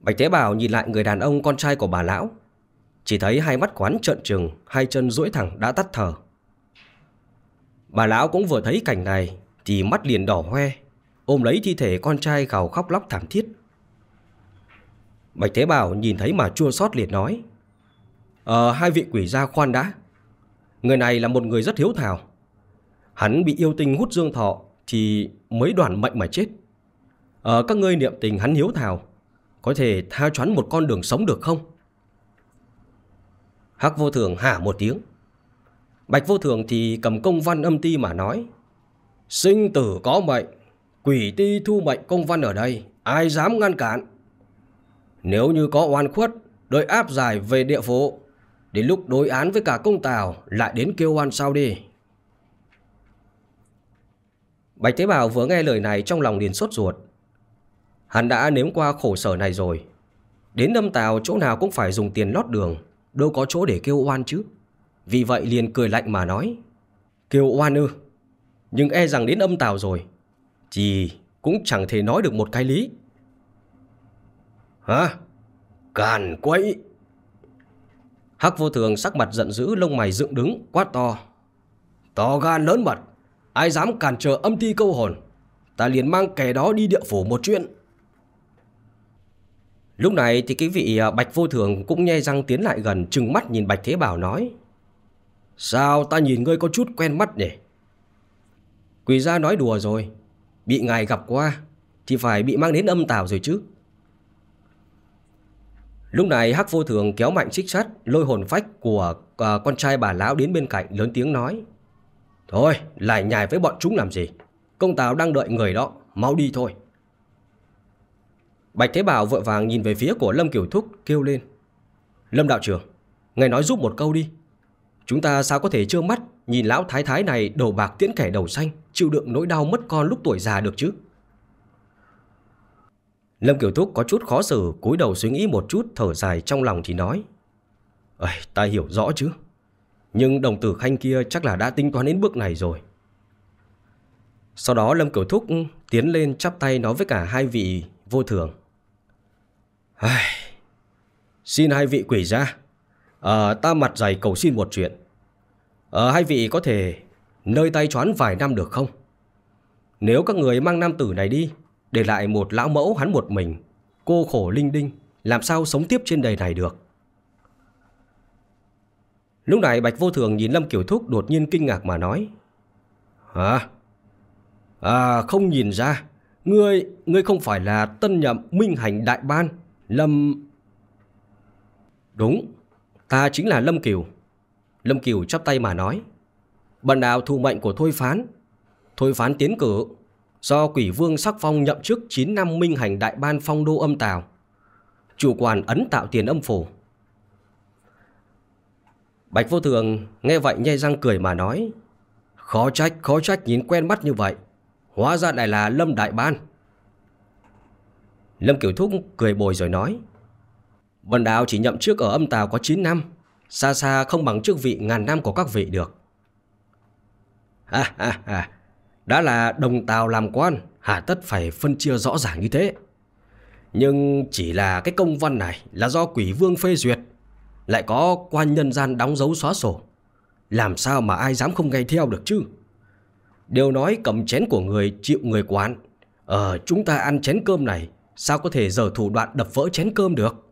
Bạch tế Bảo nhìn lại người đàn ông con trai của bà lão, chỉ thấy hai mắt quán trợn trừng, hai chân duỗi thẳng đã tắt thở. Bà lão cũng vừa thấy cảnh này thì mắt liền đỏ hoe, ôm lấy thi thể con trai gào khóc lóc thảm thiết. Bạch Thế Bảo nhìn thấy mà chua xót liền nói Ờ hai vị quỷ gia khoan đã. Người này là một người rất hiếu thảo. Hắn bị yêu tinh hút dương thọ Thì mới đoàn mệnh mà chết. Ờ các ngươi niệm tình hắn hiếu thảo, Có thể tha choán một con đường sống được không? Hắc vô thường hả một tiếng. Bạch vô thường thì cầm công văn âm ti mà nói, Sinh tử có mệnh, Quỷ ti thu mệnh công văn ở đây, Ai dám ngăn cản? Nếu như có oan khuất Đợi áp giải về địa phố Đến lúc đối án với cả công tào, Lại đến kêu oan sau đi. Bạch Thế Bảo vừa nghe lời này Trong lòng liền sốt ruột. Hắn đã nếm qua khổ sở này rồi. Đến âm tào, chỗ nào cũng phải dùng tiền lót đường, Đâu có chỗ để kêu oan chứ. Vì vậy liền cười lạnh mà nói, Kêu oan ư? Nhưng e rằng đến âm tào rồi. Chỉ cũng chẳng thể nói được một cái lý. Hả? Càn quậy Hắc vô thường sắc mặt giận dữ, lông mày dựng đứng, quát to. To gan lớn mật, Ai dám cản trở âm ti câu hồn? Ta liền mang kẻ đó đi địa phủ một chuyện Lúc này thì cái vị à, Bạch Vô Thường cũng nhe răng tiến lại gần, trừng mắt nhìn Bạch Thế Bảo nói, Sao ta nhìn ngươi có chút quen mắt nhỉ? Quỳ ra nói đùa rồi, Bị ngài gặp qua Thì phải bị mang đến âm tào rồi chứ. Lúc này Hắc Vô Thường kéo mạnh xích sắt Lôi hồn phách của uh, con trai bà lão đến bên cạnh lớn tiếng nói Thôi lại nhài với bọn chúng làm gì? Công tào đang đợi người đó Mau đi thôi. Bạch Thế Bảo vội vàng nhìn về phía của Lâm Kiều Thúc kêu lên Lâm đạo trưởng Ngài nói giúp một câu đi. Chúng ta sao có thể trơ mắt Nhìn lão thái thái này đầu bạc tiễn kẻ đầu xanh Chịu đựng nỗi đau mất con lúc tuổi già được chứ? Lâm Kiều Thúc có chút khó xử cúi đầu suy nghĩ một chút thở dài trong lòng thì nói Ây, ta hiểu rõ chứ. Nhưng đồng tử khanh kia chắc là đã tính toán đến bước này rồi. Sau đó Lâm Kiều Thúc tiến lên chắp tay nói với cả hai vị vô thường Ai... Xin hai vị quỷ ra. À, Ta mặt dày cầu xin một chuyện. À, Hai vị có thể Nơi tay choán vài năm được không? Nếu các người mang nam tử này đi để lại một lão mẫu hắn một mình Cô khổ linh đinh Làm sao sống tiếp trên đời này được? Lúc này Bạch Vô Thường nhìn Lâm Kiểu Thúc đột nhiên kinh ngạc mà nói Hả? À không nhìn ra. Ngươi, ngươi không phải là tân nhậm minh hành đại ban Lâm... Đúng, ta chính là Lâm Kiều. Lâm Kiều chắp tay mà nói Bần đạo thù mệnh của Thôi Phán Thôi Phán tiến cử Do quỷ vương sắc phong nhậm chức 9 năm minh hành đại ban phong đô âm tào Chủ quản ấn tạo tiền âm phủ. Bạch vô thường nghe vậy nhai răng cười mà nói Khó trách, khó trách nhìn quen mắt như vậy Hóa ra lại là Lâm Đại Ban. Lâm Kiểu Thúc cười bồi rồi nói Bần đạo chỉ nhậm chức ở âm tào có 9 năm Xa xa không bằng chức vị ngàn năm của các vị được. Ha ha ha. Đã là đồng tàu làm quan, Hà tất phải phân chia rõ ràng như thế. Nhưng chỉ là cái công văn này Là do quỷ vương phê duyệt, Lại có quan nhân gian đóng dấu xóa sổ. Làm sao mà ai dám không nghe theo được chứ? Đều nói cầm chén của người chịu người quán Ờ chúng ta ăn chén cơm này, Sao có thể dở thủ đoạn đập vỡ chén cơm được?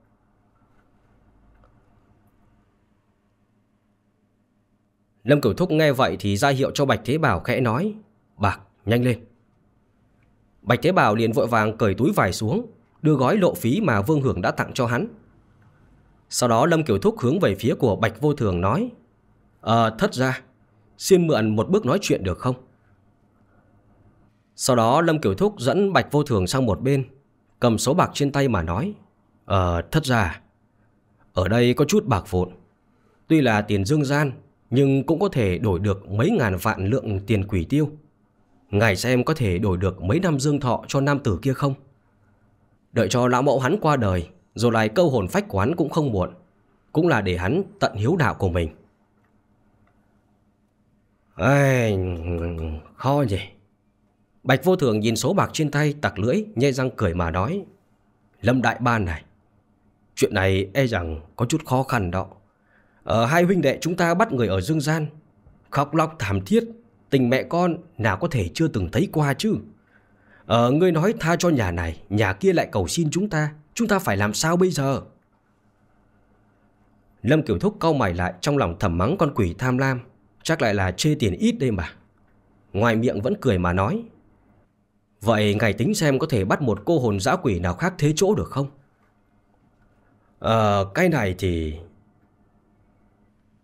Lâm Cửu Thúc nghe vậy thì ra hiệu cho Bạch Thế Bảo khẽ nói Bạc, nhanh lên. Bạch Thế Bảo liền vội vàng cởi túi vải xuống, Đưa gói lộ phí mà Vương Hưởng đã tặng cho hắn. Sau đó Lâm Kiểu Thúc hướng về phía của Bạch Vô Thường nói Ờ thất ra Xin mượn một bước nói chuyện được không? Sau đó Lâm Kiểu Thúc dẫn Bạch Vô Thường sang một bên, Cầm số bạc trên tay mà nói Ờ thất ra Ở đây có chút bạc vụn. Tuy là tiền dương gian, Nhưng cũng có thể đổi được mấy ngàn vạn lượng tiền quỷ tiêu. Ngài xem có thể đổi được mấy năm dương thọ cho nam tử kia không? Đợi cho lão mẫu hắn qua đời Rồi lại câu hồn phách của hắn cũng không muộn Cũng là để hắn tận hiếu đạo của mình. Ê, khó gì Bạch vô thường nhìn số bạc trên tay tặc lưỡi Nhê răng cười mà nói Lâm đại ban này Chuyện này e rằng có chút khó khăn đó. Ở hai huynh đệ chúng ta bắt người ở dương gian Khóc lóc thảm thiết Tình mẹ con nào có thể chưa từng thấy qua chứ? Ờ ngươi nói tha cho nhà này Nhà kia lại cầu xin chúng ta Chúng ta phải làm sao bây giờ? Lâm Kiểu Thúc cau mày lại Trong lòng thầm mắng con quỷ tham lam. Chắc lại là chê tiền ít đây mà. Ngoài miệng vẫn cười mà nói Vậy ngài tính xem có thể bắt một cô hồn dã quỷ nào khác thế chỗ được không? Ờ, cái này thì...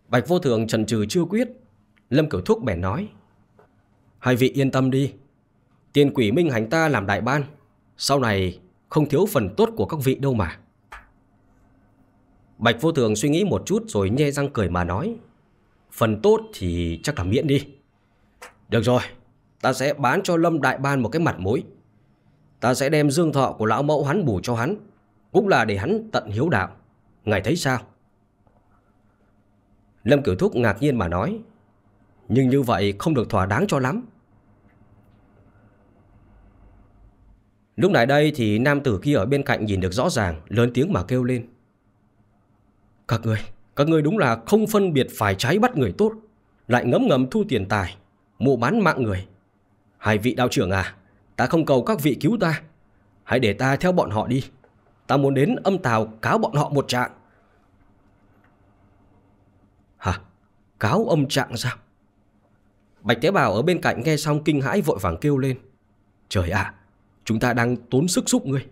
Bạch vô thường trần trừ chưa quyết. Lâm Kiểu Thúc bèn nói Hai vị yên tâm đi. Tiền quỷ minh hành ta làm đại ban. Sau này không thiếu phần tốt của các vị đâu mà. Bạch vô thường suy nghĩ một chút rồi nhe răng cười mà nói, Phần tốt thì chắc là miễn đi. Được rồi, Ta sẽ bán cho Lâm Đại Ban một cái mặt mũi. Ta sẽ đem dương thọ của lão mẫu hắn bù cho hắn, Cũng là để hắn tận hiếu đạo. Ngài thấy sao? Lâm Kiểu Thúc ngạc nhiên mà nói, Nhưng như vậy không được thỏa đáng cho lắm. Lúc này đây thì nam tử kia ở bên cạnh nhìn được rõ ràng, Lớn tiếng mà kêu lên. Các người Các người đúng là không phân biệt phải trái bắt người tốt, Lại ngấm ngầm thu tiền tài, Mua bán mạng người. Hai vị đạo trưởng à Ta không cầu các vị cứu ta. Hãy để ta theo bọn họ đi. Ta muốn đến âm tào cáo bọn họ một trạng. Hả? Cáo âm trạng sao? Bạch Tế Bào ở bên cạnh nghe xong kinh hãi vội vàng kêu lên. Trời ạ Chúng ta đang tốn sức giúp ngươi.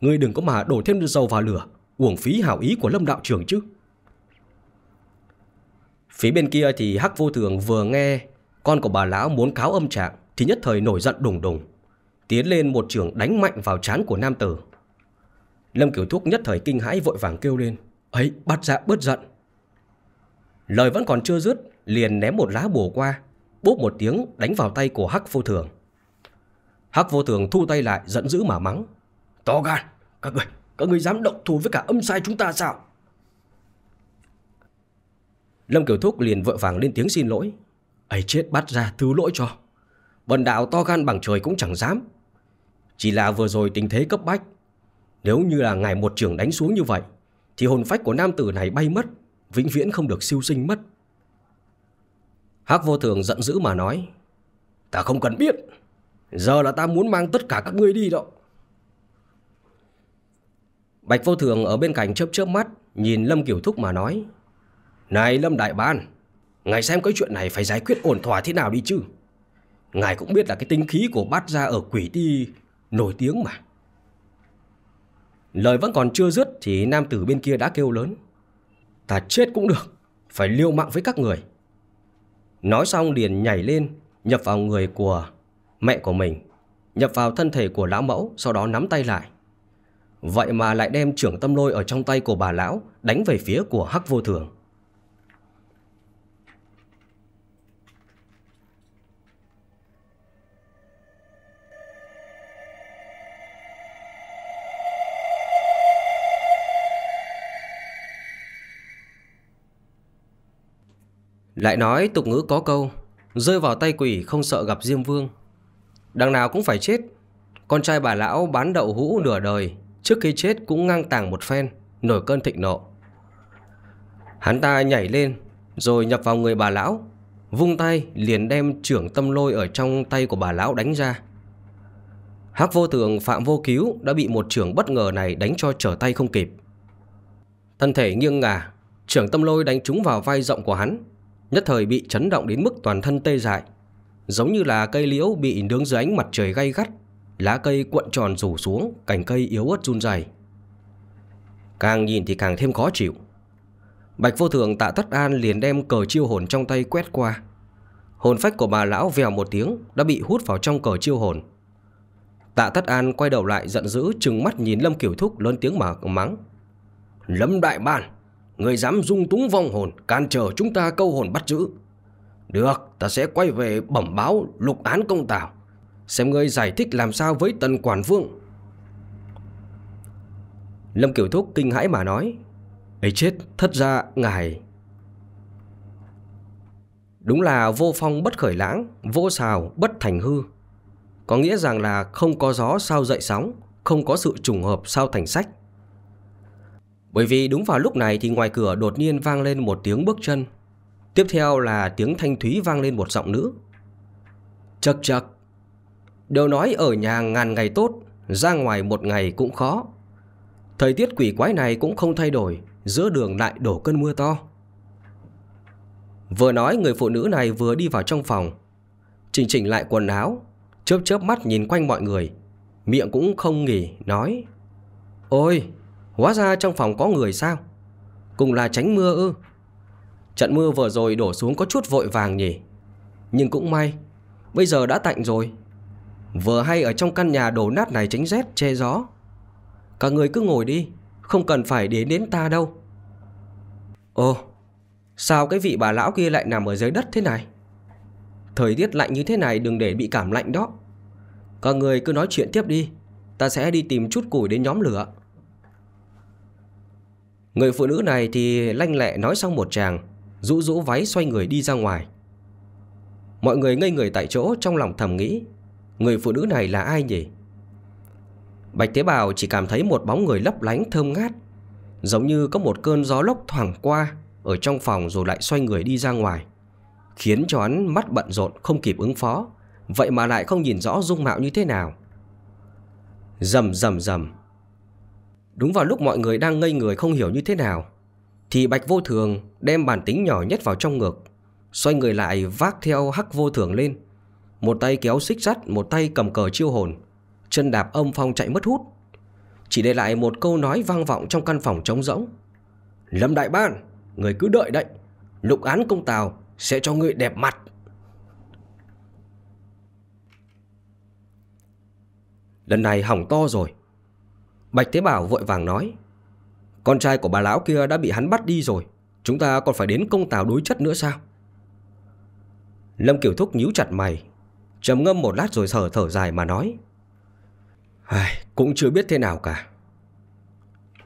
Ngươi đừng có mà đổ thêm dầu vào lửa, Uổng phí hảo ý của Lâm Đạo trưởng chứ. Phía bên kia thì Hắc Vô Thường vừa nghe Con của bà lão muốn cáo âm trạng thì nhất thời nổi giận đùng đùng, Tiến lên một trường đánh mạnh vào trán của nam tử. Lâm Kiểu Thúc nhất thời kinh hãi vội vàng kêu lên, ấy, bắt dạ bớt giận. Lời vẫn còn chưa dứt, Liền ném một lá bùa qua, Bốp một tiếng đánh vào tay của Hắc Vô Thường. Hắc Vô Thường thu tay lại giận dữ mà mắng. To gan, Các người Các người dám động thủ với cả âm sai chúng ta sao? Lâm Kiều Thúc liền vội vàng lên tiếng xin lỗi. Ấy chết bắt ra thứ lỗi cho. Bần đạo to gan bằng trời cũng chẳng dám. Chỉ là vừa rồi tình thế cấp bách, Nếu như là ngài một trưởng đánh xuống như vậy, Thì hồn phách của nam tử này bay mất, Vĩnh viễn không được siêu sinh mất. Hắc vô thường giận dữ mà nói, Ta không cần biết. Giờ là ta muốn mang tất cả các ngươi đi đó. Bạch vô thường ở bên cạnh chớp chớp mắt, Nhìn Lâm Kiểu Thúc mà nói, Này Lâm Đại Ban, Ngài xem cái chuyện này phải giải quyết ổn thỏa thế nào đi chứ? Ngài cũng biết là cái tinh khí của bát gia ở quỷ ti nổi tiếng mà. Lời vẫn còn chưa dứt thì nam tử bên kia đã kêu lớn, Ta chết cũng được, Phải liêu mạng với các người. Nói xong liền nhảy lên, Nhập vào người của mẹ của mình Nhập vào thân thể của lão mẫu, Sau đó nắm tay lại. Vậy mà lại đem trưởng tâm lôi ở trong tay của bà lão Đánh về phía của hắc vô thường. Lại nói tục ngữ có câu, Rơi vào tay quỷ không sợ gặp Diêm Vương. Đằng nào cũng phải chết. Con trai bà lão bán đậu hũ nửa đời, Trước khi chết cũng ngang tàng một phen, Nổi cơn thịnh nộ. Hắn ta nhảy lên, Rồi nhập vào người bà lão, Vung tay liền đem trưởng tâm lôi Ở trong tay của bà lão đánh ra. Hắc vô thường Phạm vô cứu Đã bị một trưởng bất ngờ này đánh cho trở tay không kịp. Thân thể nghiêng ngả, Trưởng tâm lôi đánh trúng vào vai rộng của hắn, Nhất thời bị chấn động đến mức toàn thân tê dại. Giống như là cây liễu bị nướng dưới ánh mặt trời gay gắt, Lá cây cuộn tròn rủ xuống, Cành cây yếu ớt run rẩy. Càng nhìn thì càng thêm khó chịu. Bạch vô thường tạ tất an liền đem cờ chiêu hồn trong tay quét qua. Hồn phách của bà lão vèo một tiếng, Đã bị hút vào trong cờ chiêu hồn. Tạ tất an quay đầu lại giận dữ, Trừng mắt nhìn Lâm Kiểu Thúc lớn tiếng mà mắng. Lâm Đại bản Người dám dung túng vong hồn can trở chúng ta câu hồn bắt giữ. Được, ta sẽ quay về bẩm báo Lục án công tảo Xem ngươi giải thích làm sao với tần quản vương. Lâm Kiểu Thúc kinh hãi mà nói ấy chết, thất ra ngài. Đúng là vô phong bất khởi lãng, Vô xào bất thành hư. Có nghĩa rằng là không có gió sao dậy sóng, Không có sự trùng hợp sao thành sách. Bởi vì đúng vào lúc này thì ngoài cửa đột nhiên vang lên một tiếng bước chân. Tiếp theo là tiếng thanh thúy vang lên một giọng nữ. Chật chật. Đều nói ở nhà ngàn ngày tốt, ra ngoài một ngày cũng khó. Thời tiết quỷ quái này cũng không thay đổi, giữa đường lại đổ cơn mưa to. Vừa nói người phụ nữ này vừa đi vào trong phòng, chỉnh chỉnh lại quần áo, chớp chớp mắt nhìn quanh mọi người, miệng cũng không nghỉ, nói Ôi, Hóa ra trong phòng có người sao Cùng là tránh mưa ư Trận mưa vừa rồi đổ xuống có chút vội vàng nhỉ? Nhưng cũng may, Bây giờ đã tạnh rồi. Vừa hay ở trong căn nhà đổ nát này tránh rét, che gió. Cả người cứ ngồi đi, Không cần phải đến đến ta đâu. Ồ, Sao cái vị bà lão kia lại nằm ở dưới đất thế này? Thời tiết lạnh như thế này đừng để bị cảm lạnh đó. Các người cứ nói chuyện tiếp đi, Ta sẽ đi tìm chút củi đến nhóm lửa. Người phụ nữ này thì lanh lẹ nói xong một chàng Rũ rũ váy xoay người đi ra ngoài. Mọi người ngây người tại chỗ trong lòng thầm nghĩ, Người phụ nữ này là ai nhỉ? Bạch Tế Bào chỉ cảm thấy một bóng người lấp lánh thơm ngát, Giống như có một cơn gió lốc thoảng qua Ở trong phòng rồi lại xoay người đi ra ngoài, Khiến cho hắn mắt bận rộn không kịp ứng phó, Vậy mà lại không nhìn rõ dung mạo như thế nào. Rầm rầm rầm. Đúng vào lúc mọi người đang ngây người không hiểu như thế nào thì Bạch Vô Thường đem bản tính nhỏ nhất vào trong ngực, Xoay người lại vác theo Hắc Vô Thường lên. Một tay kéo xích sắt, Một tay cầm cờ chiêu hồn. Chân đạp âm phong chạy mất hút. Chỉ để lại một câu nói vang vọng trong căn phòng trống rỗng. Lâm Đại Ban, Người cứ đợi đấy. Lục án công tào sẽ cho người đẹp mặt. Lần này hỏng to rồi. Bạch Thế Bảo vội vàng nói con trai của bà lão kia đã bị hắn bắt đi rồi. Chúng ta còn phải đến công tào đối chất nữa sao? Lâm Kiểu Thúc nhíu chặt mày trầm ngâm một lát rồi thở thở dài mà nói. Ai, Cũng chưa biết thế nào cả.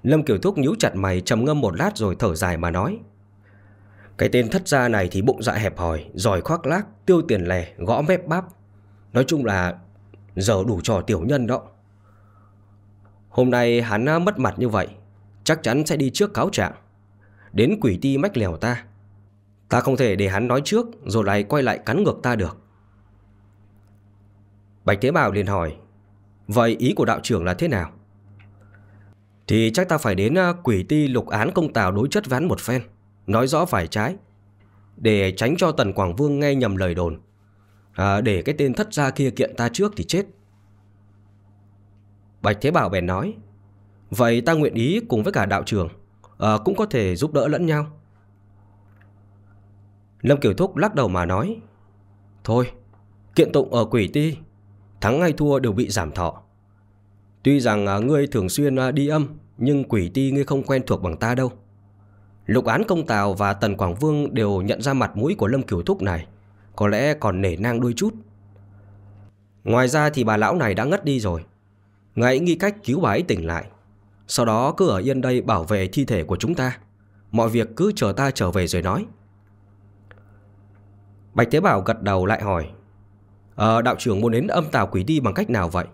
Lâm Kiểu Thúc nhíu chặt mày trầm ngâm một lát rồi thở dài mà nói. Cái tên thất gia này thì bụng dạ hẹp hòi Giỏi khoác lác, tiêu tiền lẻ, gõ mép bắp. Nói chung là giờ đủ trò tiểu nhân đó. Hôm nay hắn mất mặt như vậy Chắc chắn sẽ đi trước cáo trạng. Đến quỷ ti mách lèo ta. Ta không thể để hắn nói trước Rồi lại quay lại cắn ngược ta được. Bạch Thế Bảo liền hỏi Vậy ý của đạo trưởng là thế nào? Thì chắc ta phải đến à, quỷ ti lục án công tào đối chất ván một phen Nói rõ phải trái Để tránh cho Tần Quảng Vương nghe nhầm lời đồn. À, Để cái tên thất gia kia kiện ta trước thì chết. Bạch Thế Bảo bèn nói Vậy ta nguyện ý cùng với cả đạo trưởng à, Cũng có thể giúp đỡ lẫn nhau. Lâm Kiều Thúc lắc đầu mà nói Thôi Kiện tụng ở quỷ ti Thắng hay thua đều bị giảm thọ. Tuy rằng à, ngươi thường xuyên à, đi âm Nhưng quỷ ti ngươi không quen thuộc bằng ta đâu. Lục án công tào và Tần Quảng Vương Đều nhận ra mặt mũi của Lâm Kiều Thúc này Có lẽ còn nể nang đôi chút. Ngoài ra thì bà lão này đã ngất đi rồi. Ngài nghĩ cách cứu bà ấy tỉnh lại. Sau đó cứ ở yên đây bảo vệ thi thể của chúng ta. Mọi việc cứ chờ ta trở về rồi nói. Bạch Thế Bảo gật đầu lại hỏi Ờ đạo trưởng muốn đến âm tào quỷ đi bằng cách nào vậy?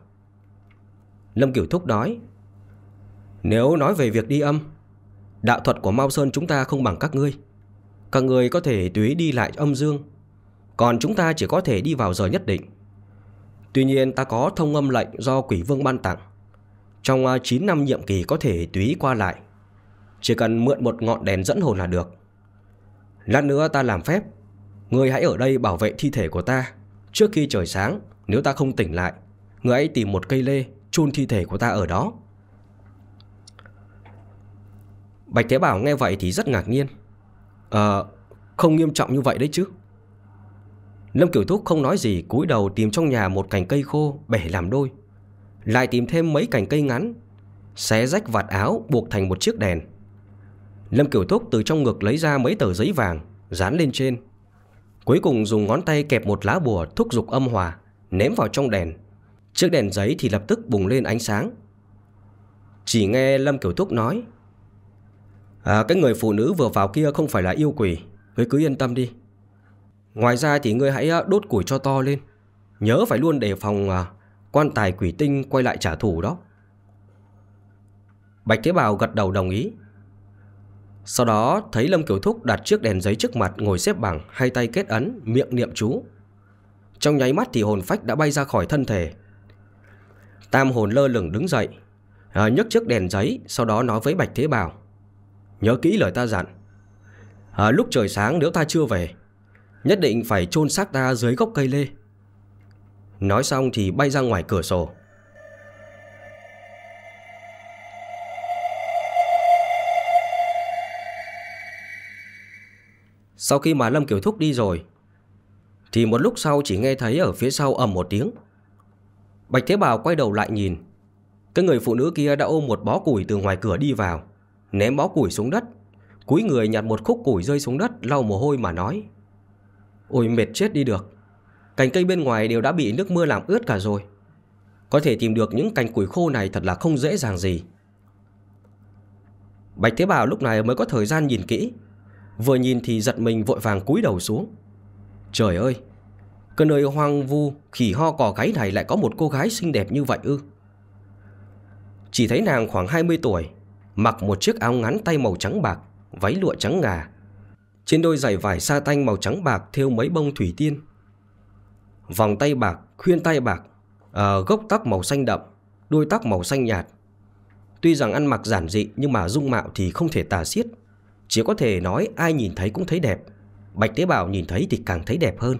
Lâm Kiểu Thúc nói, Nếu nói về việc đi âm, Đạo thuật của Mao Sơn chúng ta không bằng các ngươi. Các ngươi có thể tùy đi lại âm dương, Còn chúng ta chỉ có thể đi vào giờ nhất định. Tuy nhiên ta có thông âm lệnh do quỷ vương ban tặng. Trong à, 9 năm nhiệm kỳ có thể tùy qua lại. Chỉ cần mượn một ngọn đèn dẫn hồn là được. Lát nữa ta làm phép. Người hãy ở đây bảo vệ thi thể của ta. Trước khi trời sáng, Nếu ta không tỉnh lại người hãy tìm một cây lê chôn thi thể của ta ở đó. Bạch Thế Bảo nghe vậy thì rất ngạc nhiên. Ờ Không nghiêm trọng như vậy đấy chứ? Lâm Kiểu Thúc không nói gì, cúi đầu tìm trong nhà một cành cây khô bẻ làm đôi. Lại tìm thêm mấy cành cây ngắn, Xé rách vạt áo buộc thành một chiếc đèn. Lâm Kiểu Thúc từ trong ngực lấy ra mấy tờ giấy vàng, Dán lên trên. Cuối cùng dùng ngón tay kẹp một lá bùa thúc dục âm hòa, Ném vào trong đèn. Chiếc đèn giấy thì lập tức bùng lên ánh sáng. Chỉ nghe Lâm Kiểu Thúc nói À cái người phụ nữ vừa vào kia không phải là yêu quỷ, Ngươi cứ yên tâm đi. Ngoài ra thì ngươi hãy à, đốt củi cho to lên. Nhớ phải luôn đề phòng à, Quan tài quỷ tinh quay lại trả thù đó. Bạch Thế Bảo gật đầu đồng ý. Sau đó thấy Lâm Kiều Thúc đặt chiếc đèn giấy trước mặt ngồi xếp bằng Hai tay kết ấn miệng niệm chú. Trong nháy mắt thì hồn phách đã bay ra khỏi thân thể. Tam hồn lơ lửng đứng dậy à, nhấc chiếc đèn giấy Sau đó nói với Bạch Thế Bảo Nhớ kỹ lời ta dặn à, Lúc trời sáng nếu ta chưa về Nhất định phải chôn xác ta dưới gốc cây lê. Nói xong thì bay ra ngoài cửa sổ. Sau khi mà Lâm Kiều Thúc đi rồi, Thì một lúc sau chỉ nghe thấy ở phía sau ầm một tiếng. Bạch Thế Bảo quay đầu lại nhìn. Cái người phụ nữ kia đã ôm một bó củi từ ngoài cửa đi vào, Ném bó củi xuống đất. Cúi người nhặt một khúc củi rơi xuống đất, Lau mồ hôi mà nói, Ôi, mệt chết đi được. Cành cây bên ngoài đều đã bị nước mưa làm ướt cả rồi. Có thể tìm được những cành củi khô này Thật là không dễ dàng gì. Bạch Thế Bảo lúc này mới có thời gian nhìn kỹ. Vừa nhìn thì giật mình vội vàng cúi đầu xuống. Trời ơi, Cái nơi hoang vu, khỉ ho cò gáy này lại có một cô gái xinh đẹp như vậy ư? Chỉ thấy nàng khoảng 20 tuổi, Mặc một chiếc áo ngắn tay màu trắng bạc, Váy lụa trắng ngà. Trên đôi giày vải sa tanh màu trắng bạc Thêu mấy bông thủy tiên. Vòng tay bạc, khuyên tay bạc à, Gốc tóc màu xanh đậm Đuôi tóc màu xanh nhạt. Tuy rằng ăn mặc giản dị Nhưng mà dung mạo thì không thể tả xiết. Chỉ có thể nói ai nhìn thấy cũng thấy đẹp. Bạch Thế Bảo nhìn thấy thì càng thấy đẹp hơn.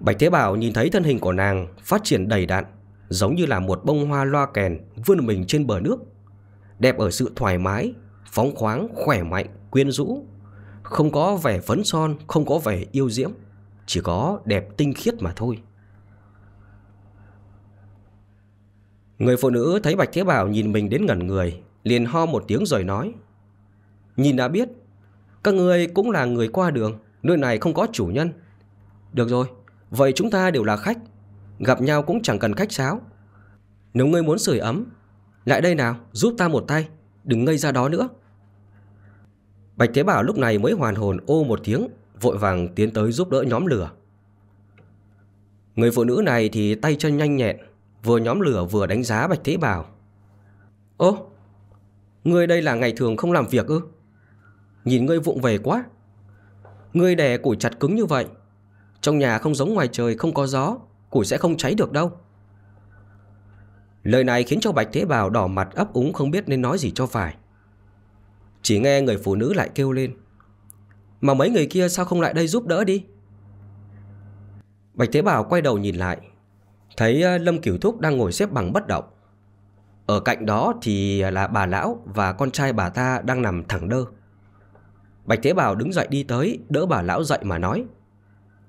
Bạch Thế Bảo nhìn thấy thân hình của nàng Phát triển đầy đặn Giống như là một bông hoa loa kèn Vươn mình trên bờ nước. Đẹp ở sự thoải mái Phóng khoáng, khỏe mạnh, quyến rũ. Không có vẻ phấn son Không có vẻ yêu diễm. Chỉ có đẹp tinh khiết mà thôi. Người phụ nữ thấy Bạch Thế Bảo nhìn mình đến ngẩn người, Liền ho một tiếng rồi nói, Nhìn đã biết, Các người cũng là người qua đường, Nơi này không có chủ nhân. Được rồi, Vậy chúng ta đều là khách, Gặp nhau cũng chẳng cần khách sáo. Nếu ngươi muốn sưởi ấm, Lại đây nào, giúp ta một tay, Đừng ngây ra đó nữa. Bạch Thế Bảo lúc này mới hoàn hồn ô một tiếng Vội vàng tiến tới giúp đỡ nhóm lửa. Người phụ nữ này thì tay chân nhanh nhẹn, Vừa nhóm lửa vừa đánh giá Bạch Thế Bảo. Ô, Ngươi đây là ngày thường không làm việc ư? Nhìn ngươi vụng về quá. Ngươi đè củi chặt cứng như vậy, Trong nhà không giống ngoài trời, không có gió, Củi sẽ không cháy được đâu. Lời này khiến cho Bạch Thế Bảo đỏ mặt ấp úng không biết nên nói gì cho phải. Chỉ nghe người phụ nữ lại kêu lên. Mà mấy người kia sao không lại đây giúp đỡ đi? Bạch Thế Bảo quay đầu nhìn lại, Thấy ờ, Lâm kiểu Thúc đang ngồi xếp bằng bất động. Ở cạnh đó thì là bà lão và con trai bà ta đang nằm thẳng đơ. Bạch Thế Bảo đứng dậy đi tới, Đỡ bà lão dậy mà nói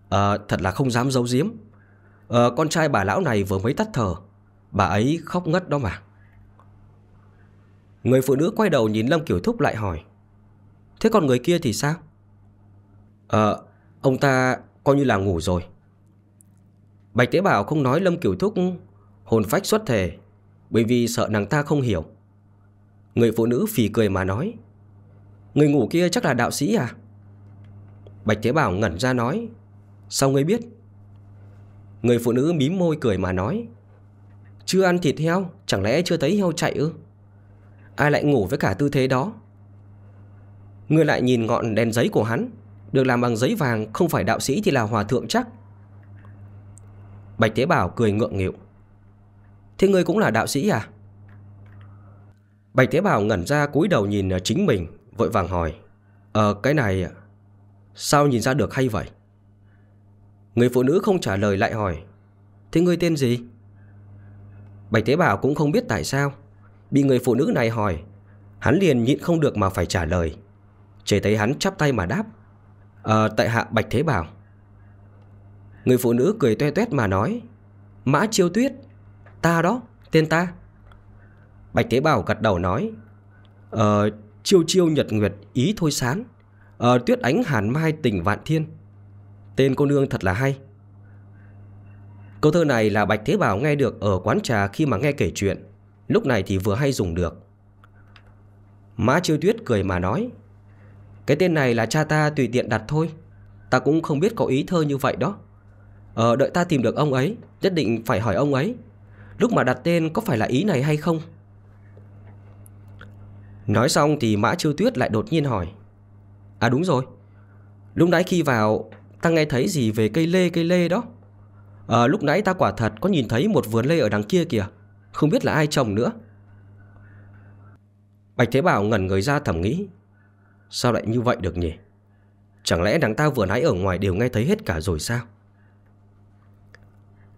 Ờ thật là không dám giấu giếm. Ờ con trai bà lão này vừa mới tắt thở, Bà ấy khóc ngất đó mà. Người phụ nữ quay đầu nhìn Lâm Kiểu Thúc lại hỏi, Thế còn người kia thì sao? Ờ Ông ta coi như là ngủ rồi. Bạch Tế Bảo không nói Lâm Kiểu Thúc Hồn phách xuất thể, Bởi vì sợ nàng ta không hiểu. Người phụ nữ phì cười mà nói, Người ngủ kia chắc là đạo sĩ à? Bạch Thế Bảo ngẩn ra nói, Sao ngươi biết? Người phụ nữ mím môi cười mà nói, Chưa ăn thịt heo, Chẳng lẽ chưa thấy heo chạy ư? Ai lại ngủ với cả tư thế đó? Ngươi lại nhìn ngọn đèn giấy của hắn. Được làm bằng giấy vàng, Không phải đạo sĩ thì là hòa thượng chắc. Bạch Thế Bảo cười ngượng nghịu. Thế ngươi cũng là đạo sĩ à? Bạch Thế Bảo ngẩn ra, cúi đầu nhìn à, chính mình, Vội vàng hỏi. Ờ cái này à, Sao nhìn ra được hay vậy? Người phụ nữ không trả lời lại hỏi. Thế ngươi tên gì? Bạch Thế Bảo cũng không biết tại sao, Bị người phụ nữ này hỏi, Hắn liền nhịn không được mà phải trả lời. Chỉ thấy hắn chắp tay mà đáp à, tại hạ Bạch Thế Bảo. Người phụ nữ cười toe toét mà nói Mã chiêu tuyết Ta đó tên ta. Bạch Thế Bảo gật đầu nói Ờ Chiêu chiêu nhật nguyệt ý thôi sán. Ờ tuyết ánh hàn mai tình vạn thiên. Tên cô nương thật là hay. Câu thơ này là Bạch Thế Bảo nghe được ở quán trà khi mà nghe kể chuyện. Lúc này thì vừa hay dùng được. Mã Chiêu Tuyết cười mà nói cái tên này là cha ta tùy tiện đặt thôi. Ta cũng không biết có ý thơ như vậy đó. Ờ đợi ta tìm được ông ấy, Nhất định phải hỏi ông ấy. Lúc mà đặt tên, có phải là ý này hay không? Nói xong thì Mã Chiêu Tuyết lại đột nhiên hỏi. À đúng rồi. Lúc nãy khi vào, Ta nghe thấy gì về cây lê cây lê đó? À lúc nãy ta quả thật có nhìn thấy một vườn lê ở đằng kia kìa. Không biết là ai trồng nữa. Bạch Thế Bảo ngẩn người ra thầm nghĩ. Sao lại như vậy được nhỉ? Chẳng lẽ đằng ta vừa nãy ở ngoài đều nghe thấy hết cả rồi sao?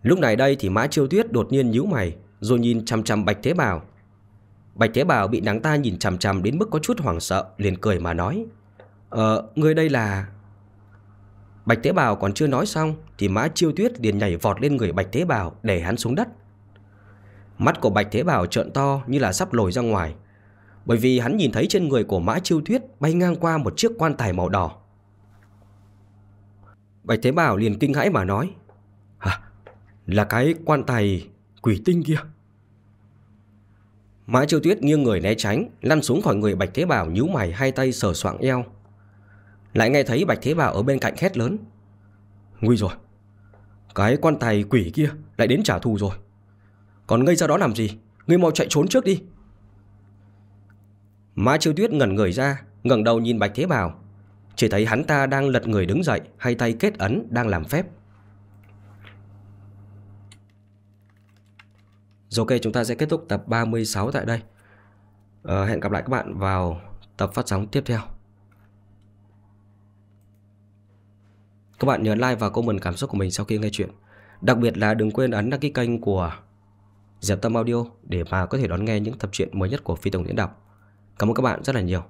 Lúc này đây thì Mã Chiêu Tuyết đột nhiên nhíu mày Rồi nhìn chằm chằm Bạch Thế Bảo Bạch Thế Bảo bị nàng ta nhìn chằm chằm đến mức có chút hoảng sợ liền cười mà nói Ờ, người đây là... Bạch Thế Bảo còn chưa nói xong Thì Mã Chiêu Tuyết liền nhảy vọt lên người Bạch Thế Bảo Để hắn xuống đất. Mắt của Bạch Thế Bảo trợn to như là sắp lồi ra ngoài bởi vì hắn nhìn thấy trên người của Mã Chiêu Tuyết Bay ngang qua một chiếc quan tài màu đỏ. Bạch Thế Bảo liền kinh hãi mà nói, Hả? Là cái quan tài quỷ tinh kia? Mã Chiêu Tuyết nghiêng người né tránh, Lăn xuống khỏi người Bạch Thế Bảo, nhíu mày, hai tay sờ soạng eo. Lại nghe thấy Bạch Thế Bảo ở bên cạnh hét lớn, Nguy rồi, Cái quan tài quỷ kia lại đến trả thù rồi. Còn ngây ra đó làm gì? Ngươi mau chạy trốn trước đi. Mã Chiêu Tuyết ngẩn người ra ngẩng đầu nhìn Bạch Thế Bảo. Chỉ thấy hắn ta đang lật người đứng dậy Hai tay kết ấn đang làm phép. Rồi ok chúng ta sẽ kết thúc tập 36 tại đây. À, Hẹn gặp lại các bạn vào tập phát sóng tiếp theo. Các bạn nhớ like và comment cảm xúc của mình sau khi nghe chuyện. Đặc biệt là đừng quên ấn đăng ký kênh của Diệp Tâm Audio Để mà có thể đón nghe những tập truyện mới nhất của Phi Tổng Diễn Đọc. Cảm ơn các bạn rất là nhiều.